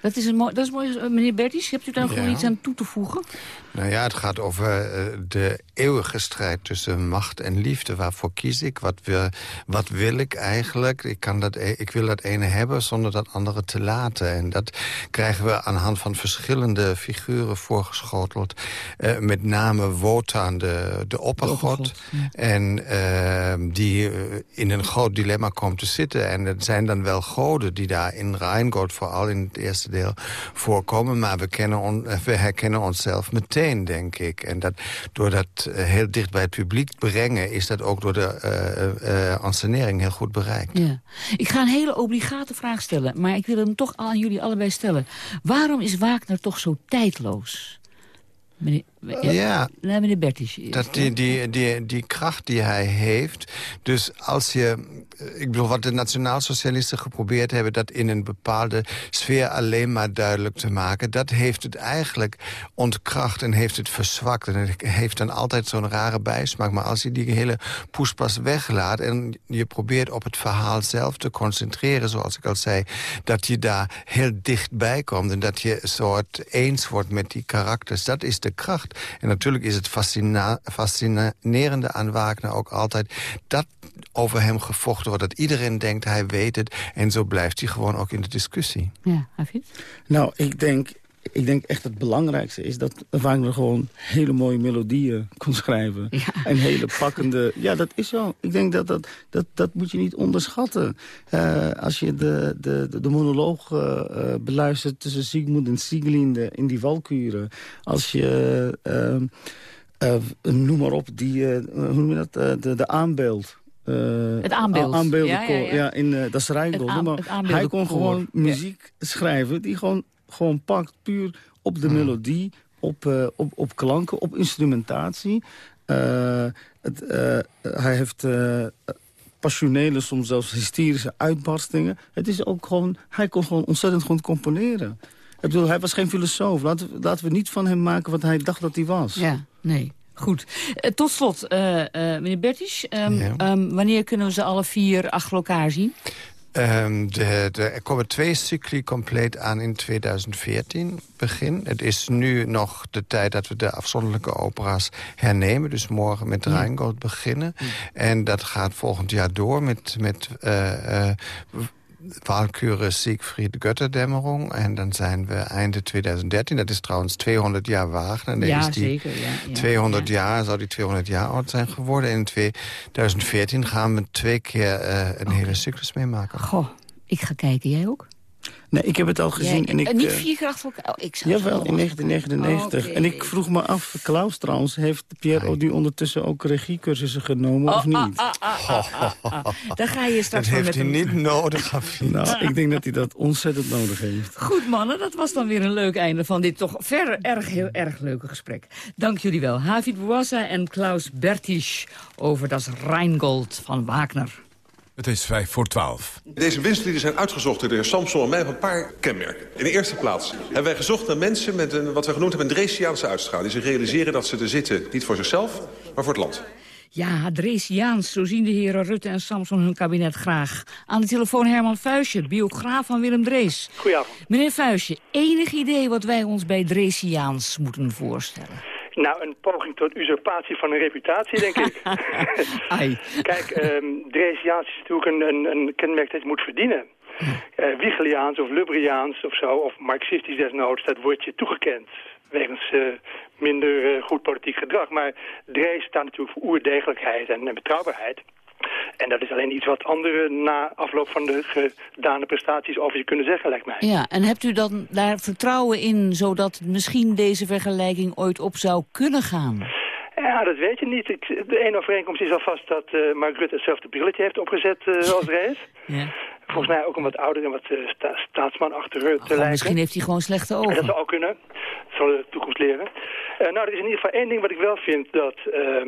Dat is, een mooi, dat is mooi. Eh, Meneer Berties, hebt u daar gewoon Ja. iets aan toe te voegen? Nou ja, het gaat over eh, de eeuwige strijd tussen macht en liefde. Waarvoor kies ik? Wat wil, wat wil ik eigenlijk? Ik, kan dat, e- ik wil dat ene hebben zonder dat andere te laten. En dat krijgen we aan de hand van verschillende figuren voorgeschoteld. Eh, met name Wotan, de, de oppergod. En eh, die in een groot dilemma komt te zitten. En het zijn dan wel goden die daar in Rheingold vooral in eerste deel voorkomen. Maar we, kennen on- eh, we herkennen onszelf meteen, denk ik. En dat, door dat eh, heel dicht bij het publiek brengen... is dat ook door de ansenering heel goed bereikt. Ja. Ik ga een hele obligate vraag stellen, maar ik wil hem toch aan jullie allebei stellen. Waarom is Wagner toch zo tijdloos? Meneer, Ja. Meneer. Dat die, die, die, die kracht die hij heeft. Dus als je... Ik bedoel, wat de nationaalsocialisten geprobeerd hebben... dat in een bepaalde sfeer alleen maar duidelijk te maken... dat heeft het eigenlijk ontkracht en heeft het verzwakt. En het heeft dan altijd zo'n rare bijsmaak. Maar als je die hele poespas weglaat... en je probeert op het verhaal zelf te concentreren... zoals ik al zei, dat je daar heel dichtbij komt... en dat je een soort eens wordt met die karakters. Dat is echte kracht. En natuurlijk is het fascina fascinerende aan Wagner ook altijd... dat over hem gevochten wordt, dat iedereen denkt hij weet het. En zo blijft hij gewoon ook in de discussie. Ja, Nou, ik denk ik denk echt het belangrijkste is dat Wagner gewoon hele mooie melodieën kon schrijven. En hele pakkende... Ja, dat is zo. Ik denk dat dat, dat, dat moet je niet onderschatten. Uh, als je de, de, de, de monoloog uh, beluistert tussen Siegmund en Sieglinde in die Walkuren. Als je, uh, noem maar op, die, hoe noem je dat, de, de aanbeeld... Uh, het aanbeeld. Aanbeeldenkoor, ja, ja, ja. in uh, Dat is Rijngold. Hij kon gewoon muziek schrijven die gewoon gewoon pakt puur op de hmm. melodie, op, uh, op, op klanken, op instrumentatie. Uh, het, uh, hij heeft passionele, soms zelfs hysterische uitbarstingen. Het is ook gewoon, hij kon gewoon ontzettend goed componeren. Ik bedoel, hij was geen filosoof. Laten, laten we niet van hem maken wat hij dacht dat hij was. Ja, nee. Goed. tot slot, meneer Bertisch, um, um, wanneer kunnen we ze alle vier achter elkaar zien? Um, de, de, er komen twee cycli compleet aan in 2014 begin. Het is nu nog de tijd dat we de afzonderlijke opera's hernemen. Dus morgen met Rheingold beginnen. En dat gaat volgend jaar door met, met uh, uh, Walküre Siegfried Götterdämmerung. En dan zijn we einde 2013. Dat is trouwens 200 jaar Wagner. ja, zeker. Ja, ja, 200 jaar, zou die 200 jaar oud zijn geworden. En in 2014 gaan we twee keer uh, een hele cyclus meemaken. Goh, ik ga kijken. Jij ook? Nee, ik heb het al gezien. en ik, niet eh, vier keer achter elkaar? Oh, ik jawel, in 1999. En ik vroeg me af, Klaus trouwens, heeft Pierre Odi ondertussen ook regiecursussen genomen of oh, niet? Ah, ah, ah, [laughs] Daar ga je straks Dat heeft met hij niet nodig, [laughs] Nou, ik denk dat hij dat ontzettend nodig heeft. Goed mannen, dat was dan weer een leuk einde van dit toch verder erg, heel erg leuke gesprek. Dank jullie wel. Havid Bouassa en Klaus Bertisch over das Rheingold van Wagner. Het is vijf voor twaalf. Deze winstlieden zijn uitgezocht door de heer Samson en mij op een paar kenmerken. In de eerste plaats hebben wij gezocht naar mensen met een, wat we genoemd hebben, een Dresiaanse uitstraling. Die zich realiseren dat ze er zitten, niet voor zichzelf, maar voor het land. Ja, Dresiaans, zo zien de heren Rutte en Samson hun kabinet graag. Aan de telefoon Herman Vuistje, biograaf van Willem Drees. Goedenavond. Meneer Vuistje, enig idee wat wij ons bij Dresiaans moeten voorstellen? Nou, een poging tot usurpatie van een reputatie, denk ik. [laughs] Kijk, um, Dresiaans is natuurlijk een, een, een kenmerk dat je moet verdienen. Uh, Wigeliaans of Lubriaans of zo, of Marxistisch desnoods, dat wordt je toegekend. Wegens uh, minder uh, goed politiek gedrag. Maar Drees staat natuurlijk voor oerdegelijkheid en, en betrouwbaarheid. En dat is alleen iets wat anderen na afloop van de gedane prestaties over je kunnen zeggen, lijkt mij. Ja, en hebt u dan daar vertrouwen in, zodat misschien deze vergelijking ooit op zou kunnen gaan? Ja, dat weet je niet. de ene overeenkomst is alvast dat uh, Mark Rutte hetzelfde brilletje heeft opgezet uh, als Rees. Ja. Volgens mij ook een wat ouder en wat uh, sta staatsman achter te lijken. Misschien heeft hij gewoon slechte ogen. dat zou ook kunnen. Dat zal de toekomst leren. Uh, nou, er is in ieder geval één ding wat ik wel vind dat, uh,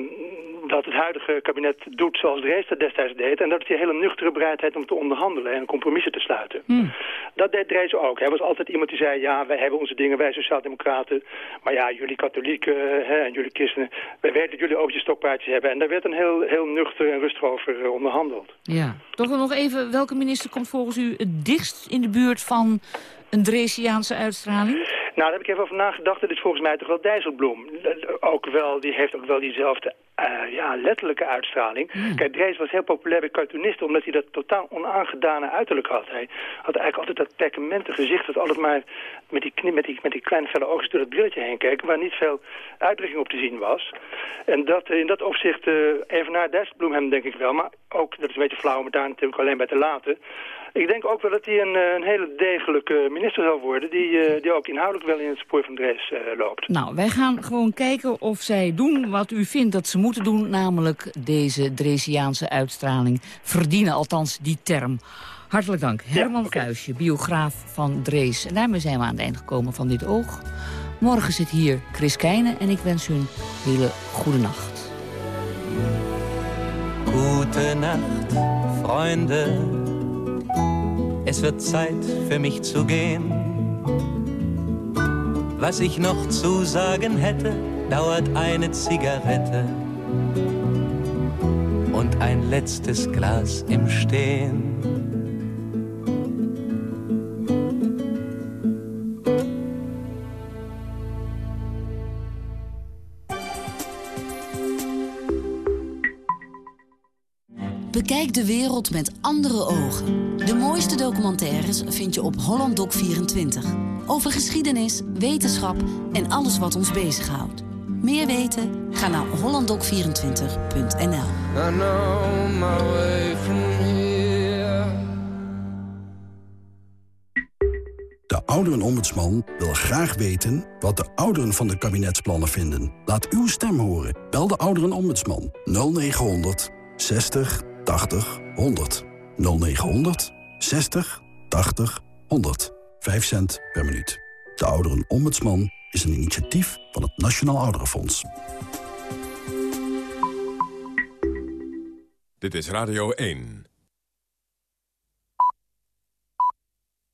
dat het huidige kabinet doet zoals de rest dat destijds deed. En dat is die hele nuchtere bereidheid om te onderhandelen en compromissen te sluiten. Hmm. Dat deed Drees ook. Hij was altijd iemand die zei, ja, wij hebben onze dingen, wij sociaaldemocraten. Maar ja, jullie katholieken hè, en jullie christenen, wij weten dat jullie ook je stokpaardjes hebben. En daar werd een heel, heel nuchter en rustig over uh, onderhandeld. Ja. Toch nog even, welke minister komt volgens u het dichtst in de buurt van een Dresiaanse uitstraling? Nou, daar heb ik even over nagedacht. Dat is volgens mij toch wel Dijsselbloem. Ook wel, die heeft ook wel diezelfde uh, ja, letterlijke uitstraling. Hmm. Kijk, Drees was heel populair bij cartoonisten... omdat hij dat totaal onaangedane uiterlijk had. Hij had eigenlijk altijd dat perkamenten gezicht... dat altijd maar met die, met die, met die kleine felle oogjes door het brilletje heen keek... waar niet veel uitdrukking op te zien was. En dat, in dat opzicht, uh, evenaar Dijsselbloem hem denk ik wel... maar ook, dat is een beetje flauw om het daar natuurlijk alleen bij te laten... Ik denk ook wel dat hij een, eh, een hele degelijke minister zal worden... Die, die ook inhoudelijk wel in het spoor van Drees loopt. Nou, wij gaan gewoon kijken of zij doen wat u vindt dat ze moeten moeten doen, namelijk deze Dresiaanse uitstraling verdienen, althans die term. Hartelijk dank. Herman ja, Kuisje, biograaf van Drees. En daarmee zijn we aan het eind gekomen van dit oog. Morgen zit hier Chris Keijnen en ik wens u een hele goede nacht. Gute Nacht, Freunde. Es wird Zeit für mich zu gehen. Was ich noch zu sagen hätte, dauert eine Zigarette und een letztes Glas im Stehen. Bekijk de wereld met andere ogen. De mooiste documentaires vind je op Holland Doc 24. Over geschiedenis, wetenschap en alles wat ons bezighoudt. Meer weten? Ga naar hollanddoc24.nl De ouderenombudsman wil graag weten wat de ouderen van de kabinetsplannen vinden. Laat uw stem horen. Bel de ouderenombudsman 0900 60 80 100. 0900 60 80 100. 5 cent per minuut. De ouderenombudsman is een initiatief van het Nationaal Ouderenfonds. Dit is Radio 1.